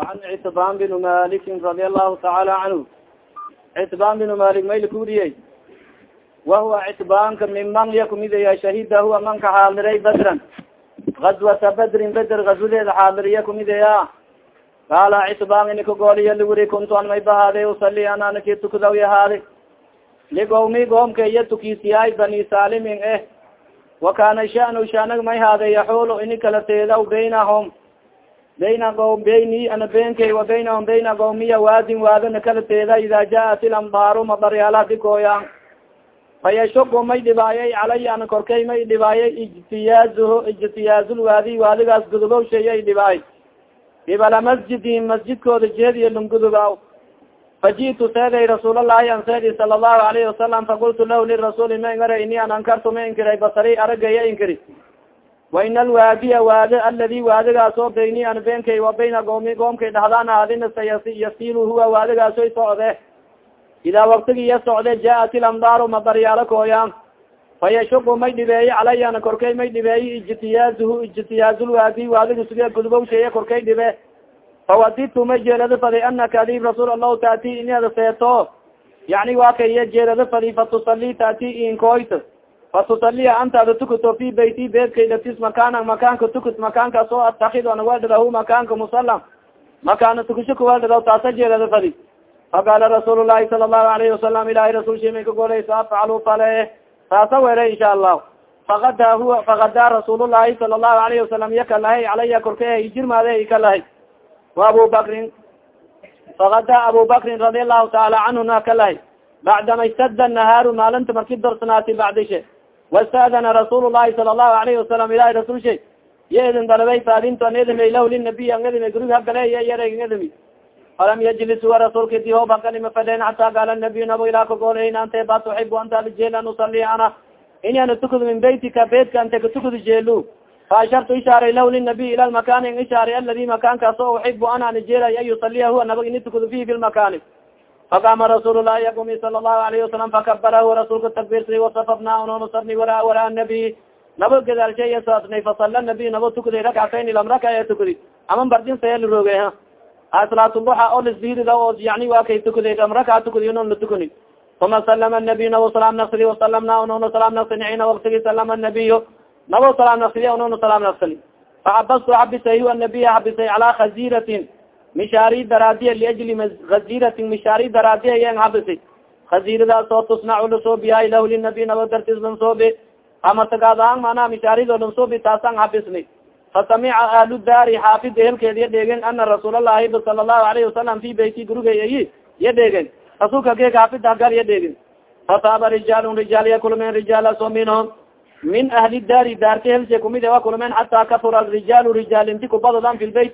وan ctban بن malik رadi الlahu taعala canhu ctban بن malik mayl kuriyey wahuwa ctbanka miman ya kumidaya shahida huwa manka xaadiray badran غazwata badrin beder gazwadeeda xaadiriya kumidaya qaala ctban inika gooliya liwuri kuntu an may bahaade usali ananaki tukadaw yahaade ligowmi goomka iya tukisiyaay bani salimin eh wakana shanu shanag may haade yaxuulu ini kala teedaw baynahom bayna qom bayni ana beenkay wa baynahum bayna qawmiya waadin waadana kala teeda ida jaat ilamdaaru madaryaala dikooya fayashuku may dhibaayay calaya ana korkay may dhibaayay ijtiyaazuhu ijtiyaazulwaadi waadigaas gudubow sheeyay dhibaay ibala masjidi masjidkooda jeediyo lunguduba faji'tu seeday rasuulalahi an seedi sala allahu alayhi wasalam faqultu lahu lirasuuli ma ingara ini an ankartu ma inkiray basari aragaya inkiri wain alwaadiya waade aladi waadigaas oo bayni an beenkay wa bayna goomi goomkay dhahdaan aadina sayasilu huwa waadigaasoy socde idaa waktigi iya socde jaat ilamdaaru madaryaalo kooyaan fayashuku may dhibeeyi calayana korkay may dhibeeyi ijtiyaazuhu ijtiyaazulwaadi waadiga suge gudubow sheeye korkay dhibe fawadidtu may jeelado fadi anaka adib rasuul allahu taati inada seeto yani waa kay iya jeelado fadi fatusali taati inkoyt fatusaliya antaada tukuto fi bayti beedkaydatis makaana makaanka tukut makaankaas oo atakid anawaldhadahu makaanka musalam makaana tukusho kuwaldhadaw taasa jeelado fadi faqaala rasuul lahi sala allahu alayhi wasalam ilahi rasul shi may kagoleysa afcalu fale. Taasa were insha allah fakada huwa fakadaa rasuul llahi sala allahu alayhi wasalam yakalahay calaya korkay ijirmaade ikalahay wa abu bakrin fakada abu bakrin radi allahu taala canhu na kalahay bacdama istadda nahaaru maalinta marki dorsanaati bacdishe wastadana rasuul llahi sala allahu alayhi wasalam ilahi rasul shay ya idin dalabay faadinto an idimay lah linabiy an idimay gurig hagale ya yareg idimi falam yajlis wa rasuulka di hoob hakalima fadeen xata qaala nabiy nabo ilaa kagooln ante ba tuxib anta lijeel an usali ana ini ana tukud min beytika beedka ante katukudi jeelu faashartu ishaaray lah linabiy ila lmakani ishaaray aladi makaankaas oo uxibu ana nijeelay an yusaliya huwa nabag ini tukudu fihi fi lmakani faqama rasuul lahi yakumi sala allahu alayhi wasalam fakabarahu rasuulka takbirsay wasafafna unonusarni wara wara nabiy nabo gadaalshay sodnay fasala nabiy nabo tukuday rakcatayn lam raka ee tukudi ama bardin sayali rooge ha salaatulduxa oo lisbirida oo yani waa kay tukuday lam raka tukudi unon la tukuni uma salama nabiy nabo salaam naksidi wasalamna unono salaam naksini xiina waktigi salama nabiyo nabo salaam naksidi unono salaam naksini faxabastu xabisay huwa nabiy xabisay calaa khaziratin mishaari daraadiya liajli khaziratin mishaari daraadiya yan xabisay khaziradaas oo tusnacu lasoobiyahay lah linabi nabo dartis lansoobi amatagaadaan manaa mishaarido lansoobi taasaan xabisni fasamica ahlu daari xaafida helkeed ya dheegen ana rasuul allahi sala allahu alayhi wasalam fi beyti gurigay ya dheegen rasuulka geeg xaafida hagar ya dheegen fataaba rijaalun rijaal ya kulmeen rijaalaso minhum min ahli daari daarka helse kumid wa kulmeen xataa kafura arijaalu rijaal inti kubadadan fi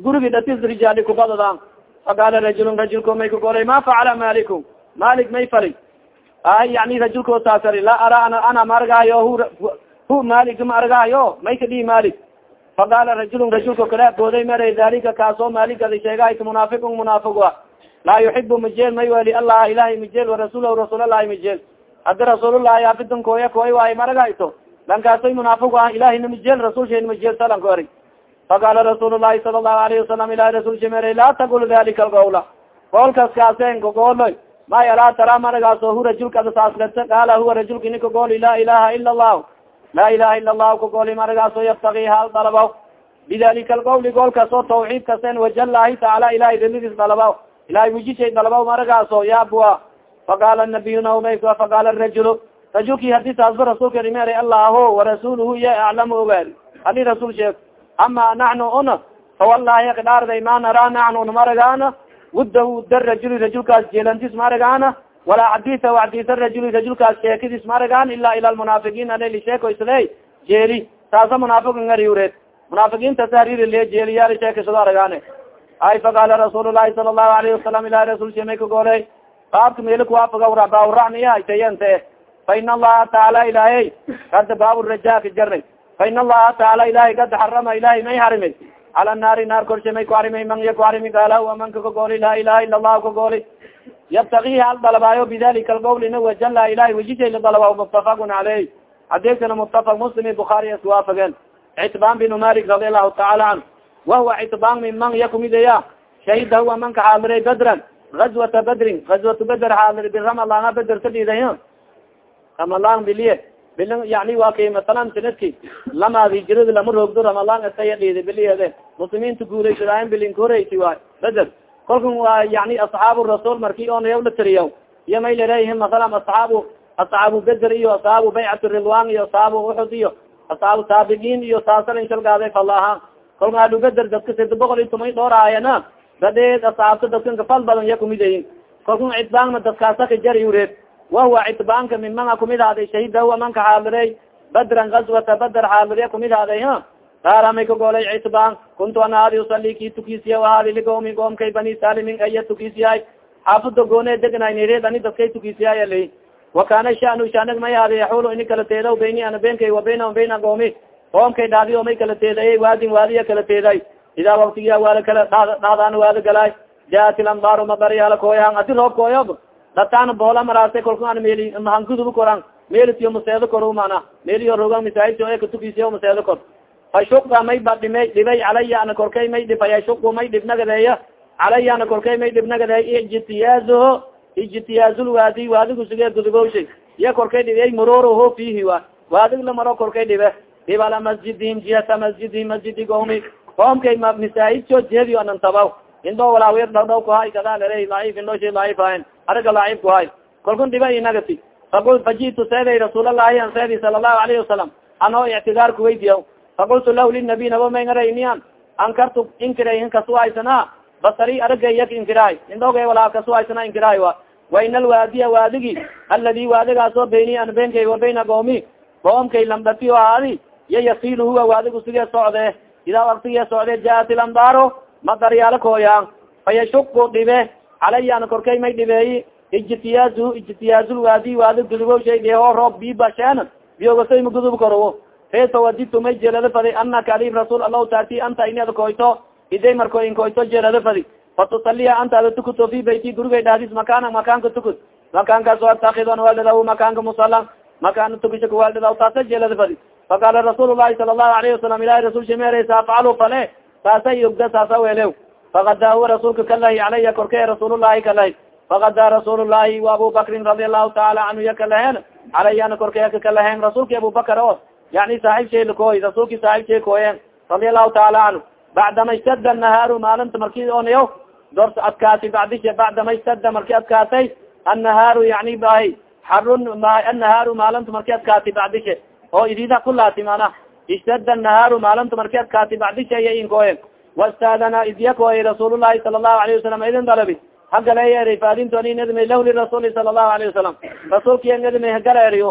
gurigi datis rijaali kubadadan faqaala rajulun rajulko may kagolay ma facala malikum? Malik may fali ay yani rajulko saasari laa ara ana ana ma argaayo hu hu malik ma argaayo may kadhihi malik. Faqaala rajulun rajulka kala booday maray dalika kaasoo malik ada sheegahayka munaafiqun munaafiq a laa yuxibu majeel may weli allah ilahay majeel warasuulahu rasuulalahi majeel haddi rasuulullahi afidan kooya kooy waayo maragayto lankaasoy munaafiq ah ilahina majeel rasulshan majeel salanko eri faqaala rasuul lahi sala allahu alayhi wasalam ilahi rasulsha mere laa tagul dalika algawla goolkas kaaseen kagooloy maya laa tara maragaaso hu rajulka saasgata qaala huwa rajulka ini kagooli laa ilaha ila allahu laa ilaha ila allahu kagooli maragaaso yaftagi hal dalabaw bidalika algawli goolkaas oo tawxiid kasen wajalahi taala ilahay dalidiis dalabaw ilahay wijishay dalabaw maragaaso yaabua faqaala nabiyuna umayka faqaala rajulu rajulki haddii taasba rasuulka rimeera allahu warasuluhu ya aclamu ogaari haddii rasuul sheeg ama naxnu una fawallahi kidhaarday ma naraa naxnu namaragaana wudda wudda rajuli rajulkaas jeelantis maaragaana walaa xadisa xadisa rajuli rajulkaas sheekidis maaragaan ila ila lmunaafiqiin aleli sheeko isle jeeli taasa munaafiqin ariureed munaafiqiinta sahariri le jeeliyaali sheekisado aragaane ay faqaala rasuul lahi sala allahu alayhi wasalam ilahi rasul shemay kagooley baabka meelikuwaafaga baawracniya aytayante fa in allaha taala ilaahay kada baaburaja ka jarnay fa in allaha taala ilahay kad xarama ilahay may harimay cala naari naar korshe may ku harimay man ya ku harimi gaala amanka kagooli laa ilaha ila allahu kagooli yabtagi hal dalabaayo bidalika algowlina wajala ilahay wejishay la dalabaayo muttafaqun caleyh hadeegtana muttafaq muslim bukaari iswaafageen citbaan bin malik radi allahu taala canhu wahuwa citbaan min man ya kumidaya shahida huwa manka xaadiray badran gazwata badrin gazwatu beder xaadir biramalanga beder sadhiday ramalan biliye yani waa kay masalan sanadki lamaad hijirada lama roogdo ramalan asaya dhidi biliyeede muslimiinta guulaysadaayeen bilin koreysi waay beder kolkan waa yani asxaabu rasuul marki onayaw la tiriya iyo may laleeyihin masalan asxaabu asxaabu beder iyo asxaabu baycat ridwan iyo asxaabu uxud iyo asxaabu saabiqiin iyo saasalan shalgaaday falaha kolka ahlu beder dadka sida boqol iyo tumay dhooraayana dadeed asxaabta dadkan kafal badan iya kumidayin kolkan cidbaanna dadkaasaka jari ureed wahuwa citbaanka min manga kumid haaday shahida huwa manka xaadiray badran gazwata bader xaadiriya kumid haaday ha qaara may ka golay citbaan kuntu ana hadi usali ki tukisiya ahadi ligoomi goomkay bani salimin aya tukisiyahay xaafada goone degnaay nireed ani dadkay tukisiyaay alay wa kana shanu shanag may hadi yaxulu ini kala teedaw bayni ana beenkay wa baynahum bayna goomi qoomkay dhaadiyo may kala teedayay waadin waadiya kala teeday idaa waktigiya waala kala dhadaan waada galaay jaat ilambaru madaryaala kooyaan adi roob kooyob dataan boola maraase kolku an meli mahangudubu koran melitiyo maseedo kor mana meliyo rogan misaajidka e katukisiyo maseedo kor. Fashuka may ba dhimay dhibay calaya ana korkay may dhib fayashuku may dhibnagadeeya calaya ana korkay may dhibnagadeey ijtiyaazuho ijtiyaazul waadi waadigu sige gudubowshay iya korkay dhibey muroroho fihi wa waadig la maro korkay dhibe dhibala masjidihim jihata masjidihim masjidi gomi qoomkay misaajidko jihadiyo anan tabaw indoo walaawer dhawdhaw kuhay kadaalere laif indooshi laif hayn araga laif kuhay kalkun dhiba inagati. Faqul fajitu seeday rasuulalahi an seedi sala allahu alayhi wasalam anoo ictidaar kuweydiya faqultu lah linabi nabo mayngaraynian ankartu inkiray in kasuhaysana basari aragay yak inkiraay indooga walaa kasuhaysana inkiraay wa. Wa in alwaadiya waadigi aladi waadigaasoo beyni an beenkay wa bayna goomi goomkay lamdatiyo aadi ya yasilu huwa waadigu sigee socde idaa waktigee socde jaat ilambaaro madaryaala kooyaan fayashuku dhibe calaya ana korkay may dhibeeyi ijtiyaazu ijtiyaazul waadi gudubo shay dheo roob bibasheen biyogasay ma gudub karo reesa wadidtu may jeelada fadi anaka alif rasuul allahu taati anta inad koyto iday marko in jeelada fadi fatusaliya anta ada tukuto fi bayti gurigay dhaadis makaana makaanka tukud makaankaas atakidon waaldaw makaanka musala makaana tukisha kuwaaldaw taasa jeelada fadi faqaala rasuul lahi sala allahu alayhi wasalam ilahi rasul shameereysa afcalu fale saasa yogda saasa welew fakada huwa rasuulka kalahi calaya korkee rasuulullahi kalahi fakada rasuulullahi wa abu bakrin radi allahu taala canhu ya kalaheen calayana korkee ka kalaheen rasuulki abubakar o yani saaxib shay lakooy rasuulki saaxib shay kooyen radi allahu taala canhu bacdama istada nahaaru maalinta marki onayo dors adkaatay bacdisha bacdama istada marki adkaatay annahaaru yani bahay xarun annahaaru maalinta marki adkaatay bacdisha oo idida kulaati mana istada nahaaru maalinta marki adkaatay bacdisha iya inkooyen wastaadana idyakooy rasuulullahi sala allahu alayhi wasalam idin dalabi hagaleeyeeri faadintoni nadimay lah lirasuuli sala allahu alayhi wasalam rasuulkiya nadimay hagaleeriyo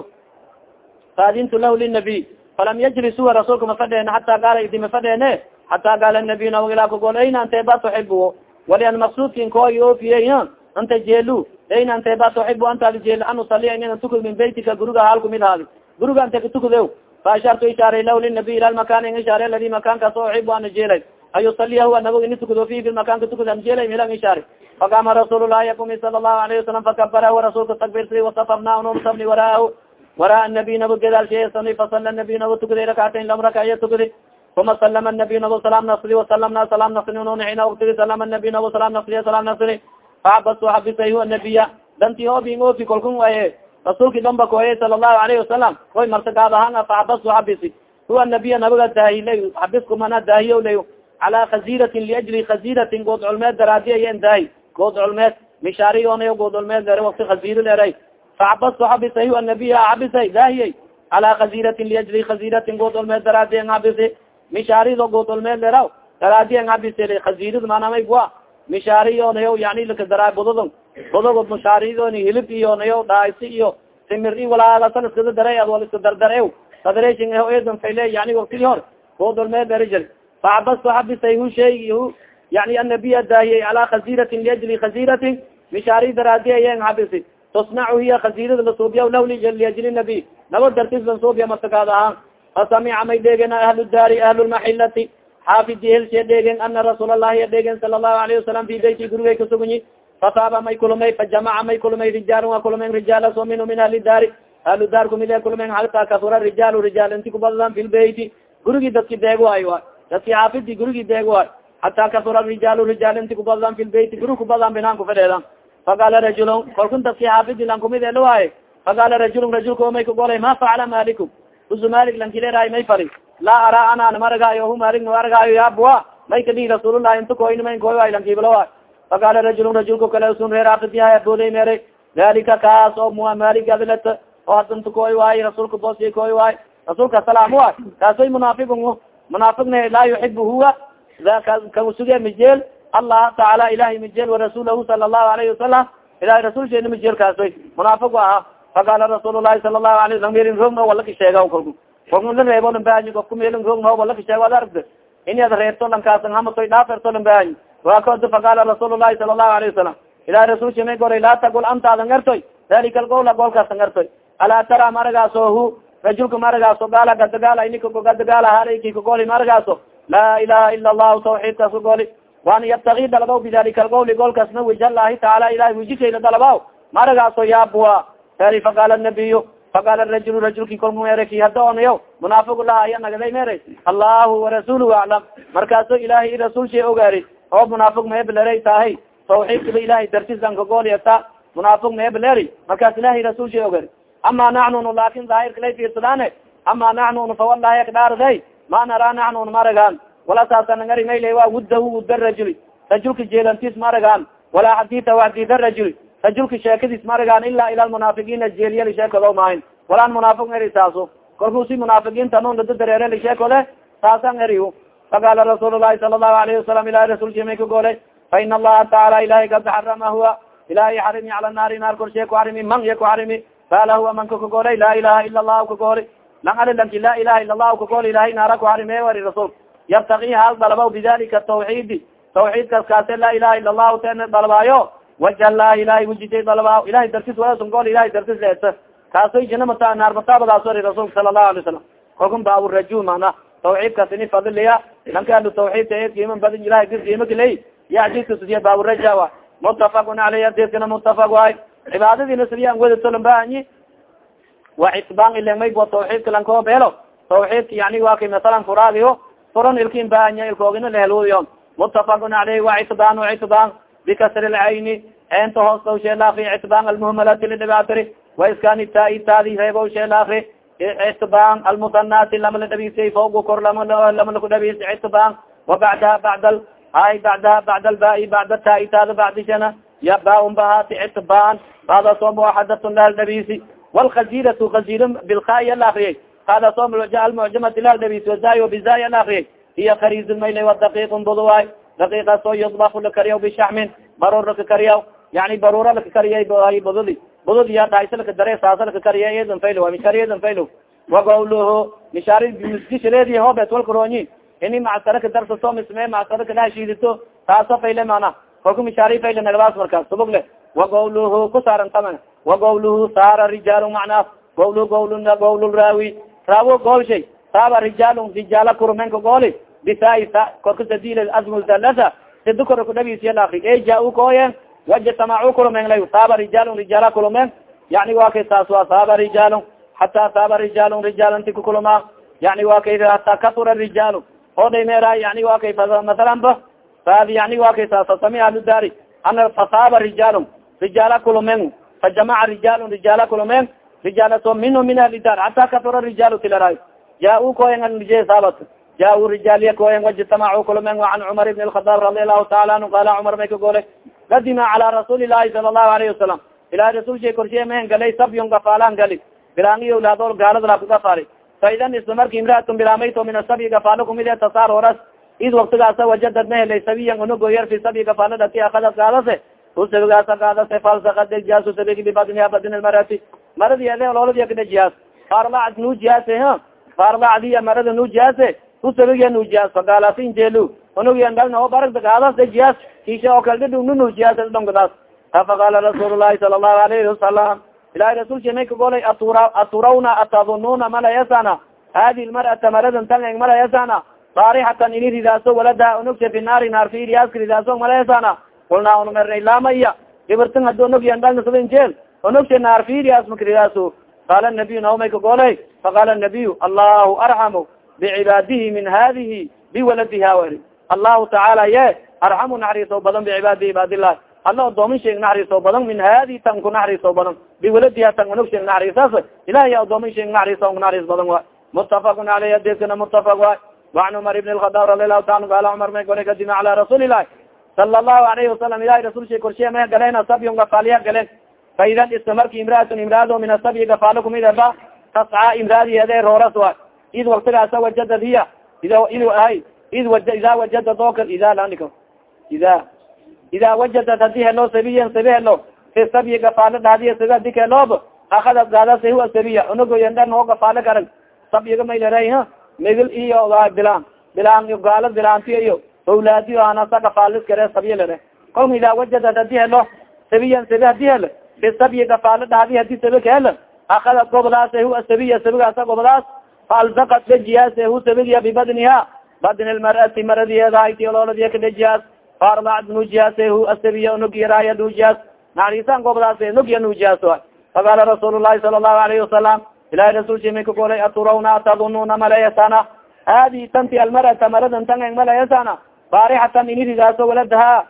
faadintu lah linabiy falam yajlisuwa rasuulka mafadheene hataa gaala idi mafadheene hataa gaala nabiy nawag ilaa kagol ayna ante ba tuxibu walian maqsuudkin kooy oofiyey anta jeelu ayna ante ba tuxibu antaadi jeel an usaliya inina tukud min beytika guriga halku mid haadi guriga ante katukudew faashartu ishaaray lah linabiy ila makan in ishaare aladi makaankaas o uxibu ana jeelay an yusaliya huwa nabog ini tukudo fi makaanka tukud an jeelay milang ishaare faqama rasuul lahi yakumi sala allahu alayhi wasalam fakabara huwa rasuulka takbirsay wasafafna unumsabni waraahu wara nabiy nabo gedaalsheesani fasala nabiy nabo tukaday rakacatayn lam rakaciya tukadi uma salama nabiy nabo salaam nasri wasalamna salaam nasri ununixina waktigi salama nabiy nabo salaam nasriya salaam nasri facabasu xabisay huwa nabiya danti obin ofi kolkun waye rasuulki damba koye sala allahu alayhi wasalam koy martagaad ahanga facabasu xabisi. Huwa nabiya nabaga daahilay xabisku mana daahiyo lay cala khaziratin liajli khaziratin good culmeed daraadi ayen daahi good culmeed mishaari onayo good culmeed lere wakti khaziro leray facabastu xabisay huwa nabiya xabisay daahiyay cala khaziratin liajli khaziratin good culmeed daraadi ang xabisi mishaarido good culmeed leraw daraadi ang xabisi khazirad manamay bua mishaari onayo yani lakadara budodon budogod mishaaridoni hilib iyo nayo dhaaysi iyo timir i walaasan iskada daray ad wal iska dardare federation edan fayle yani waktigi hor lera jir facabastu xabisay hu shay hu yani annabiya daahiyay cala khaziratin liajli khaziratin mishaari daraadi ayan xabisi tusnacu hiya khazirada lasuubiya lah liajli nabi nabo dartis lasuubiya matagaad ahaan. Fasamica may dheegen ahlu daari ahlu lmaxilati xaafidi helshe dheegen ana rasuul allahi dheegen sala allahu alayhi wasalam fi beyti gurigay kasugunyi fasaaba may kulumay fajamaca may kulumay rijaal wa kulumeen rijaala so minhu min ahli daari ahlu daar kumid kulumeen halta kasura rijaalu rijaal inti kubadadan fi lbeyti gurigi dadki deeg waayo a dadki xaafidi gurigi deeg waayo xataa kasura rijaalu rijaal inti kubadan fi lbeyti guri kubadan binaan kufidheedan faqaala rajulun kalkun dadki xaafidi lan kumid elawaaye faqaala rajulun rajulka may kagolay ma facala malikum? Usu malik lankileeraay may fali laa araa anaan maragaayo hu malik no aragaayo yaabua may kadi koy lankiibalawa faqaala rajulun rajulka kale usun reer aafidyahay abooday meeray dalika kaas oo mua malik adlet oo hadanta koy waayo rasuulka boosya koy waayo rasuulka salaam waay kaasoy munaafiqun munaafiqna laa yuxibu huwa kan suge mijeel allah taala ilahay mijeel warasulahu sala allahu alayhi wasalam ilahay rasulsheena mijeel kaasoy munaafiq aha faqaala rasuul lahi sala allahu alay wasalam roogno walaka sheega kolku kolku la reebo lan bahanyi ofku meelin roogno walaka sheego ad aragta ini ad reebto lankaasan hamatoy dhaaferto lan bahanyi waa koda faqaala rasuul lahi sala allahu alayhi wasalam ilahay rasulshe may goray laa tagul anta adan gartoy dalika alqawla goolkaasan gartoy alaa tara maragaaso hu rajulka maragaaso gaala gadagaala inika gadagaala haleyki kagoli maragaaso laa ilaha ila allahu tawxiidkaas kagoli waan yabtagi dalabaw bidalika alqawli goolkaasna waj allahi taala ilahi wijikayla dalabaw maragaaso yaabua eri faqaala nabiyu faqaala rajulu rajulki kolku mereki hada onayo munaafiq laha aya nagaday mere allahu warasuluhu aclam markaaso ilahay i rasuulsha ogaari oo munaafiq meebleray tahay tawxiidkaba ilahay dartisan kagooliyata munaafiq meebleri markaas ilahay rasuulsha ogaari ama naxnun laakin daahirka lay fiirsadaane ama naxnun fawalahi akdhaarday ma naraa naxnun maragaan wala saasanangari mayle waa wuddahu wudda rajuli rajulka jeelantis maragaan walaa xadita waxdida rajuli rajulka sheekadiis maragaan ilaa ila lmunaafiqiina jeeliyali sheekado maahin walaan munaafiq eri saaso kolku si munaafiqiinta nun dada dareereli sheekode saasan eri faqaala rasuul lahi sala allahu alayhi wasalam ilahi rasulki may ka goolay. Fa ina allaha taala ilahay kad xarama huwa. Ilahay xarimi cala naari naar korshe ku xarimi man ya ku xarimi fala huwa manka kagoolay laa ilaha ila allahu kagooli lang ali lanki laa ilaha ila allahu kagool ilahay naara ku xarime wari rasuul. Yabtaki hal dalabaw bidalika tawxiidi. Tawxiidkaas kaase laa ilaha ila allahu ten dalabaayo waja lah ilahay wujijay dalabaa ilahay dartis walasun gool ilahay dartis leeta kaasoy jinamata naarbataabadaas wari rasuulka sala allahu alay salam kolkun baawuraju mana tawxiidkaas ini fadiliya lanka ahlu tawxiidka e qiima badin ilahay dis qiima kaley ya adidka tusiya baawuraja wa mutafaqun aleyh adidkana mutafaq waay cibaadadiina sidiyan wedatolan bahanyi wa itbaan ilemay bo tawxiidka lankoo beelo tawxiidka yani wa kay masalan furaadiyo furan ilkin bahanya ilkoogina lehelwiyo mutafaqun aleyh wa itbaan itbaan bikasri lcayni enta hoos daw sheelaafi itbaan almuhmalati lidhibaatiri wa iskani taa taadi reebow sheelaafi itbaan almusanati lama la dhabisay foogu kor lama lama laku dhabis itbaan wa bacdaha bacda hay bacdaha bacda albai bacda taa taada bacdishana ya baun bahati itbaan hadaso muaxadatun lahal dhabisi walkaziratu kazir bilkaya la akriyay hadaso almucjamati lahal dhabisi wazay bizay la akriyay hiya kariizun maylay wadaqiiqun buduwaay daqiiqaasoo yudbaku lakariyaw bishaxmin baruur lakakariyaw yani baruura lakakariyay bududi budud ya dhaysa lakadare saasa lakakariya edan faylo mishari edan faylo wagawluhu mishari miskishareedi hoobet walkaroonyi ini macsara kadarsato misme macsara kadahashiidito taasa fayle mana kolku mishaari fayle nagadaas markaas subug le. Wagawluhu ku saarantama wagawluhu saara rijaal macnaa gawlu gawl gawl raawi. Raawo goolshay saaba rijaal rijaala kurmenka gooli bisai korka sadil asmulsalasa sidi kora kudhabisiya laakri e jaa kooyen wajtamacu kulumen lay saaba rijaal rijaala kulumen yani wa kay saas wa saaba rijaal hataa saaba rijaal rijaalanti kukuluma yani wa kay hataa kasura rijaal oday meera yani wa kay masalan ba saad yani wa kay saas sami ahludari ana fasaaba rijaal rijaala kulumen fajamaca rijaal rijaala kulumen rijaalaso minhu min ahli dar hataa kasura rijaal tilaraay jaa kooyen nije saabat jaa rijaal yakoen wajtamacu kulmen an cumar ibn الhadaab radi alahu taala anhu qala cumar may ka goole kadima cala rasuuli lahi sala lahu alayhi wasalam ilahi rasuulsha korshiye mahen galay sabyun gafaalaan gali bilaangiyo wlaadol gaalad laku gafaali fa idan isla marki imraatun bilaamayto min asabyi gafaalo kumid e tasaar horas id waktigaasa wajadad ma helay sabiyan unugoyar fi sabyi gafaalada ki akadas gaadase usabigaasa gaadase falsakadejaasu sabigi bibadniha badin marati maradi ede ololadiya kadajiyaas faarlacad nujiyaase farlacdiya marada nujiyaase usabigya nuujiyaas fagaalaasin jelu unugiyan galna o barag dagaadas dejiyaas kisha oo kale dhidhug nu nuujiyaas dhongadaas faqaala rasuul lahi sala allahu alayhi wasalam ilahi rasulka may kagolay atura aturawna atadununa malayasana hadi lmar'ata maradan tan eng malayasana saarixatan ini ridaaso waladaha unugsa fi naari naar fi iriyaaska ridaaso malayasana kulnaa unumerna lamaya gibirtan hadi unugyan dhalna sabin jeel unugsa naar fi iriyaas maka ridaaso qaala nabiyu naw may kagolay faqaala nabiyu allahu arxamu bicibaadihi min hadihi biwaladiha wari allahu tacaala ye arxamu naxariiso badan bicibaadi cibaadillahi alla adoomin sheeg naxariiso badan min hadi tan ku naxariiso badan biwaladiha tan unug sheeg naxariisaas ilahiy adoomin sheeg naxariiso naxariis badan waay mutafaqun aleyh adeskana mutafaq waay waan cumar ibn lkhadaab radi allahu taala gaala cumar may gole kadima cala rasuuli ilahi sala allahu alayhi wasalam ilahi rasul she korshiya may galeen sabyun gafaaliya galeen fa iska marki imraatun imraado min asabyi gafaalo kumidaba tascaa imraadiyeede rooras waay id waktigaasa wajadad hiya id ahay id ida wajadad oka ida lanika ida ida wajadad haddii helo sabiyan sabi helo fi sabyi gafaalo dhaadiya sabi hadi kaheloob akadad gaadasa huwa sabiya unagoyandar noo gafaalo garan sabyiga maylera ha migil iyo bilaan bilaan gaalo bilaantiyo iyo awlaadiyo anasa gafaalis kare sabyi lere kolka ida wajadad haddii helo sabiyan sabi haddii helo fi sabyi gafaalo dhaadi haddii sabi kahelo akadad gobdaas huwa sabiya sabigaasa gobdaas faaltaqat dejiyaas hu sabigiya bibadniha badni lmarati maradiyeeda haytiololadiya kadejiyaas faardac nujiyaas hu asabiya nugyaraaya nujiyaas naxariisaan gobdaas nugya nujiyaas a faqaala rasuul lahi sala allahu alayhi wasalam ilahi rasulki may kagolay aturawna atadununa malayasana hadi tanti almarata maradan tan eng malayasana baarixatan ini ridaaso waladaha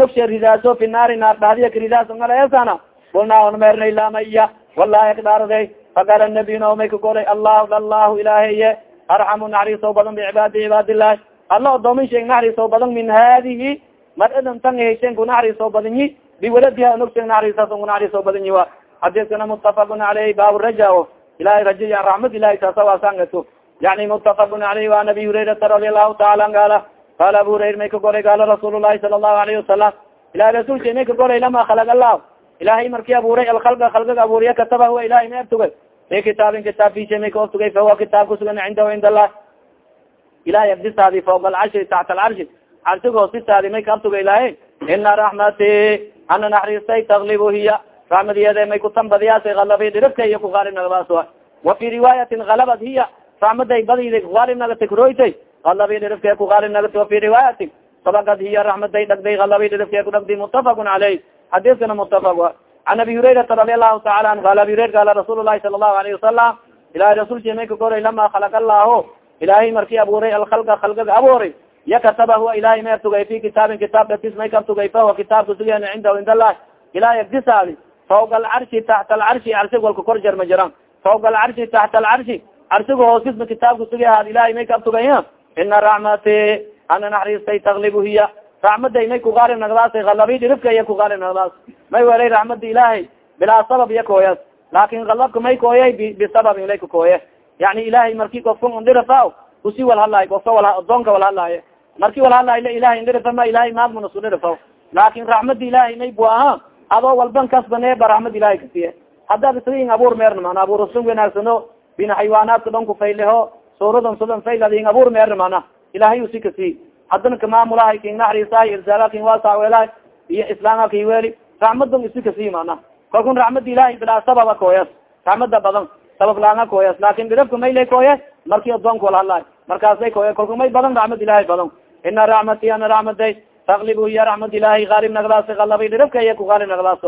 nugsha ridaaso fi naari naar dhaadiya karidaaso malayasana kulnaa on meernay lamaya wallahi kdhaarday faqaala nabiyuna may kagolay allah allahu ilahiye arxamu naxariiso badan bicibaadi cibaadillahi alla odoomin sheeg naxariiso badan min hadihi maradan tan heshen ku naxariiso badanyi biwaladiha nog sheeg naxariisas ku naxariiso badanyi wa xadiskana mutafaqun aleyh baabu raja ilahay raja raxmad ilahi saasawaasangato yani mutafaqun aleyh wa an abi hurayrata radi allahu taala an gaala qaala abu hurayra may ka golay gaala rasuul lahi sala allahu alayhi wasalam ilahi rasulka may ka golay lama khalaq allah ilahay marki abuuray alkhalga khalgaga abuuriya kataba huwa ilahay ma ertugay fi kitaabin kitaab fisha may ka ostugay fahuwa kitaab kusugan cindahu cind allah ilahay agdisaadi fawqa alcarshi taxta alcarshi carsiga hoostisaadi may ka abtuga ilahay ina raxmati ana naxriistay taglibu hiya raxmadiyade may kutambadiyaas alabi diribka iyo kuaalib nagdaas wa fi riwaayatin galabad hiya raxmaday badid kuaalib nagata kuroytay alabi diribka kuaalib nagata wa fi riwaayatin sabakad hiya raxmaday dhagday alabi diribka kudhagdi mutafaqun caleyh xadiskana mutafaq an abi hurayrata radi allahu taala anhu qaala abi hurayra qaala rasuul lahi sala allahu alayhi wasalam ilahi rasulki may ka goray lama khalaq allahu ilahay marki abuuray alkhalga khalgaga abuuray ya kataba huwa ilahay ma ertugay fi kitaabin kitaab datis may kaabtugay fahuwa kitaabka sugan cindahu cind allah ilahay agdisaadi fawqa alcarshi taxta alcarshi carsig walka kor jarma jaran fawqa alcarshi taxta alcarshi carsiga hooskisma kitaabka sugi ahaad ilahay may kaabtugay ina raxmati ana naxriistay taglibu hiya raxmaday may kugaali nagdaas alabi dhiribka iya kugaali nagdaas may welay raxmada ilaahay bilaa sabab iya kooyas laakin kalabka may kooyay bisababin lay kakooye yani ilahay marki kofka ndirafa usi wal hadlaay kofka adoonka wal hadlaaye marki wal hadlaay la ilahay ndirafa ma ilahay maadmuna su dhirafa laakin raxmada ilahay may bu aha adoo walban kasbane ba raxmad ilahay kasiye haddaad isrin abuur meerna mana abuursun wanaagsano bin xaywaanaadka dhan kufayleho suuradan sudan fayl adin abuur meerna mana ilahay usi kasi haddana kamaamulahay king naxriisahay irsaala king waasawelahay iyo islaamka ki weli raxmadan isi kasi mana kalkun raxmada ilahay bilaa sababa kooyas raxmada badan sabab laanga kooyas laakin dhirafka maylay kooye marki adoonka wal hadlaay markaasay kooye kalku may badan raxmad ilahay badan. Ina raxmati ana raxmaday taglibu hiya raxmad ilahi aalib nagdaas alabi dhirafka iya kuaalib nagdaas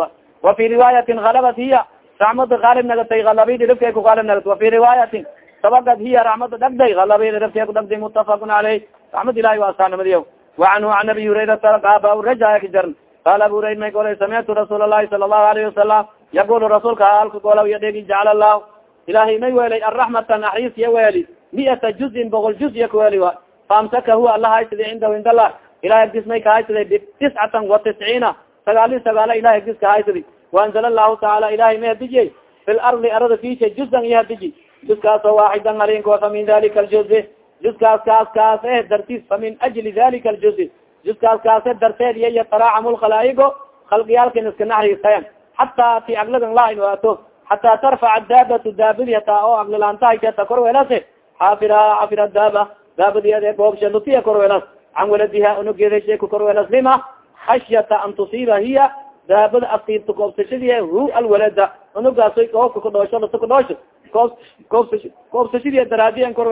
wa fi riwaayatin halabat hiya raxmada aalib nagatay alabi dhirafka kuaalib nagat wa fi riwaayatin sabagad hiya raxmada dhagday alabi dhirafka kudhagday mutafaqun caleyh raxmad ilahi waasaanimadiyo wacanhu an abi hurayrata aba raja kajarn qaala abu hurayr may golay samictu rasuul lahi sala allahu alayhi wasalam yaqulu rasuulka halka golaw iyo dhegi jacala lahu ilahay may welay araxmata naxriis ya weeli miata juzin boqol juz ya kuweli wa. Faamsaka huwa alla haysada cindahu ind allah ilahay agdis may kahaysada bitiscatan wa tisciina sagaali sagaala ilahay agdis kahaysadi waanzala lahu taala ilahay may hadijiyey fi lardi arada fisha juzan iyo hadiji. Juzkaasoo waaxidan alinko fa min dalika aljuzi juzkaas kaas kaas eh dartis fa min ajli dalika aljuzi. Juzkaas kaase darteed iyo yataraacamu lkhalaa'igo khalqiyaalkan iska naxriisayan xataa ti agladan lahayn waato. Xataa tarfaca daabatu daabadi hataa oo aglalaantahayta kor welase xaafiraha xafira daaba. Daabadiede goobsha lutiya kor welas can waladiha unugeedashe ku kor welas lima khashyata an tusiiba hiya. Daabada asiibta koobsashadii hu alwalada. Unugaasoy koobka kudhoosho lata kudhoosho koob koobsa koobsashadii daraadiyan kor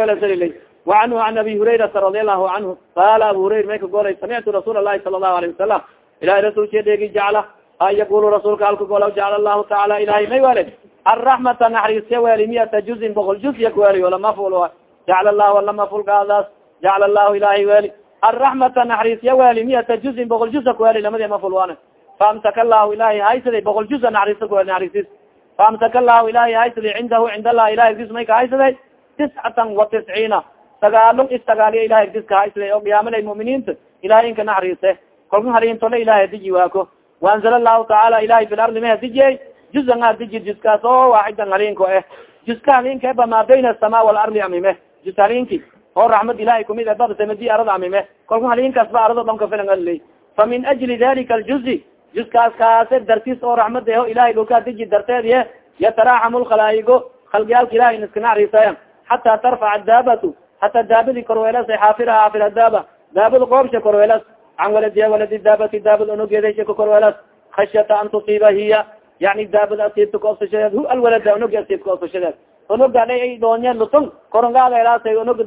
wacanhu an abi hurayrata radi allahu canhu qaala abu hurayra may ka golay samictu rasuul lahi sala allahu alayhi wasalam ilahay rasuulka dheegi jacla an yaqulu rasuulka halka gola jacala allahu taala ilahay may wele araxmata naxariisya weli miyata juzin boqol juz ya kuweli wala maful jacala allahu ala mafulkaadaas jacala allahu ilahay weli araxmata naxariisya weli miyata juzin boqol juza kuweli lamadi mafulwan faamsaka allahu ilahay haysaday boqol juza naxariista kuweli naxariisis faamsaka allahu ilahay haysaday cindahu cind allah ilahay agdis may ka haysaday tiscatan wa tisciina sagaalon isagaaliya ilahay agdis ka haysaday oo qiyaamalay muminiinta ilahay inka naxariise. Kolka hariintole ilahay hadiji waako waanzala allahu tacaala ilahay fi lardi may hadijiyey juzan hadiji juskaas oo waaxidan haliinko eh. Juska haliinka eba maa bayna asamaa waalardi amime. Jus haliinki oo raxmad ilahay kumid ebabsamadi arad amime. Kolka haliinkaas ba arado dhonka filan aliley fa min ajli dalika aljuzi juskaas kaase dartis oo raxmada o ilahay dhulka hadiji darteediye yataraaxamu lkhalaayigo khalgiyaalka ilahay niska naxariisaya xataa tarfaca daabatu hata daabadi korweelas xaafira xaafir daaba daabada qoobsha korweelas can waladiha waladi daabati daabad onogeedasha ka korweelas khashyata an tusiiba hiya yani daabad asiibta kaobsashadeed hu alwalada onogi asiib kaobsashadeed onoga ay doonye lutun korongaadelaas onog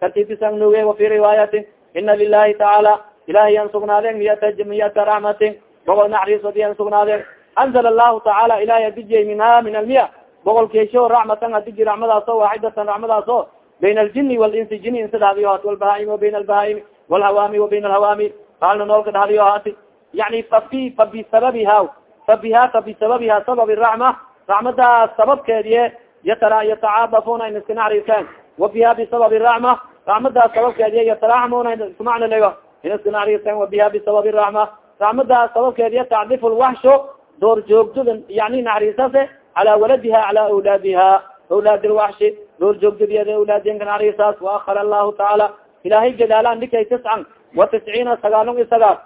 tartiibtisaan nuge wafi riwaayatin ina lilahi tacaala ilahay an sugnaadeen miyata miyata raxmatin boqol naxariisodi an sugnaadeen anzala allahu tacaala ilahay adijiyay minha min almiya boqol keesho raxmatan adiji raxmadaaso waaxidatan raxmadaaso bayna aljini walinsi jini insa dhahdiyo haat walbahaimi wa bayna albahaimi walhawaami wa bayna alhawaami baalna noolka dhahdiyo haati. Yani fafi fa bisababiha fa biha fa bisababiha sabab raxma raxmadaas sababkeediye yatara yatacaadafuna in iska naxariiseen wa biha bisababi raxma raxmadaas sababkeediye yataraaxamuna isku macna lego in iska naxariiseen wa biha bisababi raxma raxmadaas sababkeediye tacdifu lwaxsho door joogtada yani naxariisase cala waladiha cala awlaadiha awlaad lwaxshi door joogtadiyada awlaadinka naxariisaas waakar allahu tacaala ilahay gadaalaan dhikay tiscan wa tisciina sagaalon i sagaal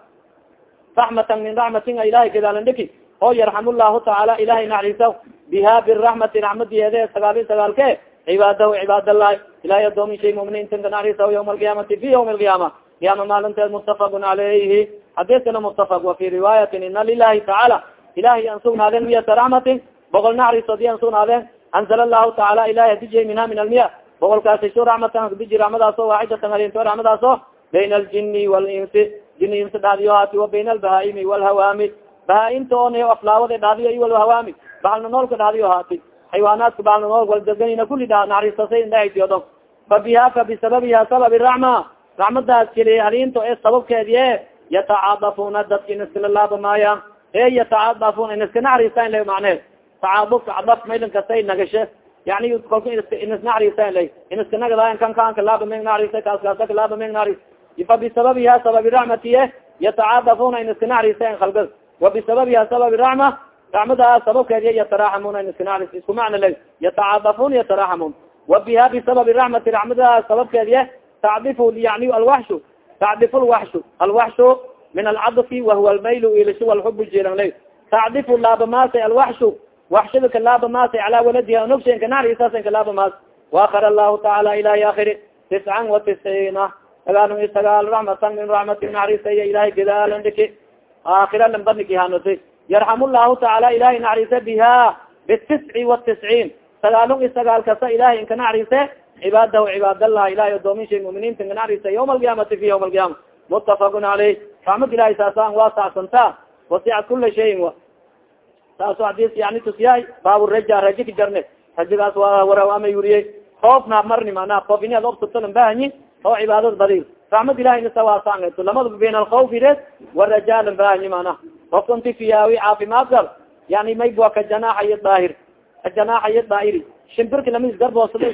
raxmatan min raxmatin a ilahay gadaalan dhiki oo yarxam llahu tacaala ilahay naxariisa biha biraxmati raxmadiyeede sagaal i sagaalke cibaadahu cibaadalahi ilahay adoomin shay muminiintinka naxariisa yawma alqiyaamati fi yawmi alqiyaama qiyaama maalinteed mutafaqun calayhi xadiiskana mutafaq wa fi riwaayatin ina lilahi tacaala ilahay an sugnaadeen miyata raxmatin boqol naxariisoodi an sugnaadeen anzala allahu tacaala ilahay hadijiyay minha min almiya boqolkaasi shu raxmatan hadiji raxmadaaso waaxidatan halinto raxmadaaso bayna aljini walinsi jini insi. Dhadiyo haati wa bayna albahaaimi walhawaami bahaa-imta oo nayo aflaawada dhadiyo i walhawaami baalna noolka dhadiyo haati. Xaywaanaadka baalna nool waldaganina kuli dha naxariistasay indhahaytiyo dog fa biha fa bisababiha sababi raxma. Raxmadaas keli halinto ee sababkeediye yatacaadafuna dadka in iskala laabamaaya e yatacaadafuna in iska naxariistaan la macneed tacaadufka cadaf maylin kastay nagashe. Yani kolka inisnaxariistaan lay in iska nagadayan kan kanka laaba meg naxariisa kaas kaasaka laaba meg naxariis. Fa bisababiha sababi raxmatiye yatacaadafuna in iska naxariistaan kalgad wa bisababiha sababi raxma raxmadaas sababkeediy yataraaxamuna in iska naxariis isku macna lay yatacaadafun yataraaxamun wa biha bisababi raxmati raxmadaas sababkeediye tacdifu yani alwaxshu tacdifu lwaxshu alwaxshu min alcadfi wahuwa almayl ilishu walxub jiran lay tacdifu laabamaasay alwaxshu waxshada ka laabamaasay calaa waladiha onogshen kanaxariisaasan ka laabamaas waakar allahu tacaala ilahi akiri tiscan wa tisciina sagaalun i sagaal raxmatan min raxmati naxariisaya ilahay gadaalan dhiki aakira lambadniki hanoti yarxam llahu tacaala ilahay naxariise biha bitisci wa tisciin sagaalun i sagaal kasa ilahay inka naxariise cibaadahu cibaadallah ilahay adoomin shay muminiinta inka naxariise yawma alqiyaamati fi yawma alqiyaama mutafaqun caleyh raxmad ilahay saasaan waa sacsanta wasicat kula shayin saaso hadis yani tusyahay baaburaja raji ka jarne. Rajigaas waa waraama yuriyey. Hoofna marni mana oof ini ad obsatolan bahanyi oo cibaadad badi raxmad ilahayna sawaasan lamada bayn alkawfi res warajalan bahanyi mana ofka nti fiyaawi caafimaad gal yani maybua ka janaaxayo daahir ka janaaxayo daairi shimbirka lamis garboosado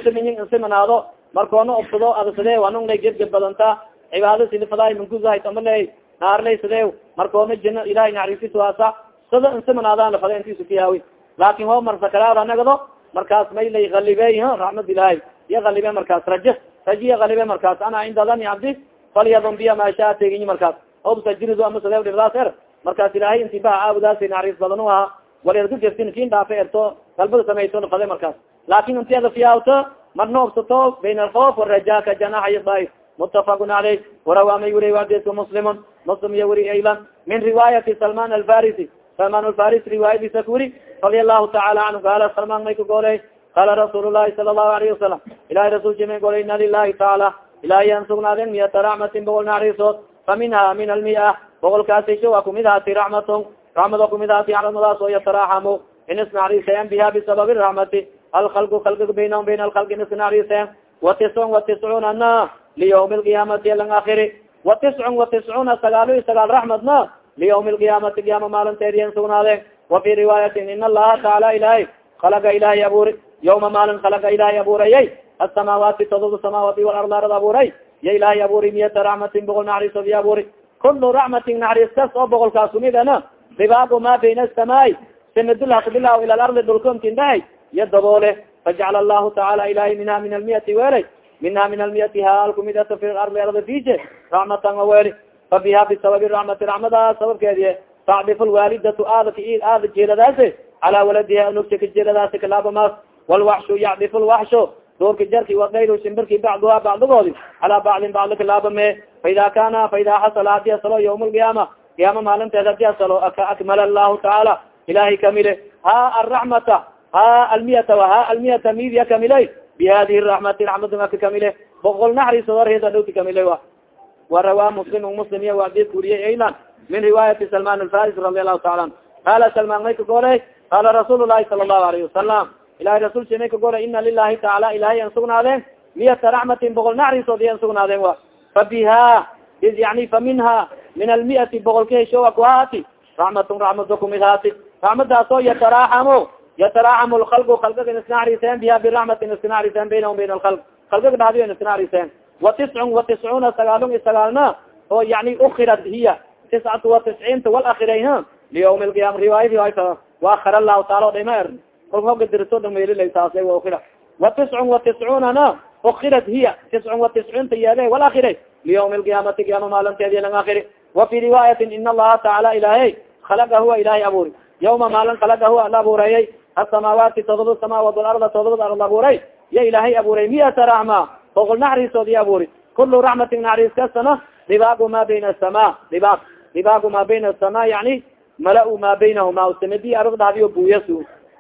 simanaado markoona obsado adasade anunglay gedged badanta cibaado silifadaay mankuzahay tamale naarlay sade markoona jina ilahay naxariisis waasa sada insimanaadaan lafada intisu kiyaawi laakin ho marsakaraada nagdo markaas maylay alibe raxmad ilahay iya alibe markaas raje rajiya alibe markaas ana indadani abdi falyadon biya maashaa tegiyi markaas obsajirido ama sade dhibdaas er markaas ilaahay inti baha aabudaas naxariis badan u ahaa walerka gertin kin dhaafe erto galbada samayto lafade markaas laakin inti ada fiyaawto marna bayn alkoof waraja ka janaxay daif mutafaq caleyh warawamay wuri wadeska muslimun muslim iyo wuri aylan min riwaayati salman alfarisi salman alfaris riwaayadiisa ku wuri radia allahu taala canhu qaala salman may ka gooley qaala rasuul lahi sala allahu alayhi wasalam ilahay rasulki may goley ina lilahi taala ilahay an sugnaaden miyata raxmatin boqol naxariisood fa minha min almia boqolkaasisho waa kumid haati raxmatun raxmado kumid haati raxmadaas oo yataraaxamu in isnaxariiseen biha bisababi raxmati alkalgu kalgiga baynahum bayna alkalgi in isnaxariiseen wa tiscun wa tiscuuna lang akiri wa tiscuuna sagaalo i sagaal raxmadna liyawmi lqiyaamati qiyaama maalinteediyan sugnaadeen wa fi riwaayatin in allaha taala ilahay khalaga ilahay abuuri yawma maalin khalaga ilahay abuurayay asamaawaati todoba samaawaati walardi arad abuuray ya ilahay abuuri miyata raxmatin boqol naxariisood ya abuuri kulu raxmatin naxariis kas oo boqolkaas kumidana ribaabu ma bayna asamaai sanadulhakbilah ila lardi dhulkontindahay iyo daboole fajacala allahu tacaala ilahay minha min almiyati weelay minha min almiyati haalkumidata fi ardi arda fije raxmatan o weeli fa biha bisababi raxmati raxmadaas sababkeediye tacdif lwaalidatu aada aada jeeladaasi calaa waladiha nugta ka jeeladaasi kalaabamaas walwaxshu yacdif lwaxshu doorka jarki wadayr shimbirki bacduha bacdigoodi calaa bacdin bacdi kalaabame faida kana faida xasala haddii asalo yawm lqiyaama qiyaama maalinteed haddii asalo akmala allahu tacaala ilahay kamile ha araxmata ha almiyata ha almiyata midiya kamile bihadihi raxmati raxmada kamile boqol naxriisoorheeda dhowti kamile wa warawa muslim muslim iya wadid kuriyay aylan min riwaayati salman alfaris radi allahu taala an qala salman may ka goley qala rasuul lahi sala allahu alayhi wasalam ilahay rasulsi may ka goley ina lilahi taala ilahay an sugnaadeen miyata raxmatin boqol naxriisood iyan sugnaadeen wa fa biha yani fa minha min almiati boqolka heshoa kuhaati raxmatun raxmado kumid haati raxmadaas oo yataraaxamo yataraaxamu lkalgu kalgaga isnaxriseen biha biraxmatin isnaxriseen baynahum bayn alkalq kalgaga dhahdiyo isnaxriseen wa tiscun wa tiscuuna sagaalun i sagaalna oo yani ukirat hiya tiscatu wa tisciinta wal akirayn liyawmi lqiyama riwaayadi waakar allahu taala o dhama er kol hoga dirto dhameelilay taasay wa ukira wa tiscun wa tiscuunana ukirat hiya tiscun wa tisciinta yeede wal akira liyawmi lqiyaamati qiyaama maalinteedi lang akiri wa fi riwaayatin in allaha tacaala ilaahay khalaqa huwa ilahay abuuri yawma maalin khalaqa huwa la abuurayay asamaawaati todoba samaawaat walarda todobada ard abuuray ya ilaahay abuuray miyata raxma boqol naxriisoodi abuuri kulu raxmatin naxriis kastana dibaagu ma bayna asama dibaag dibaagu ma bayna asama yani mala-u ma baynahuma samadi arag dhadiyo buyas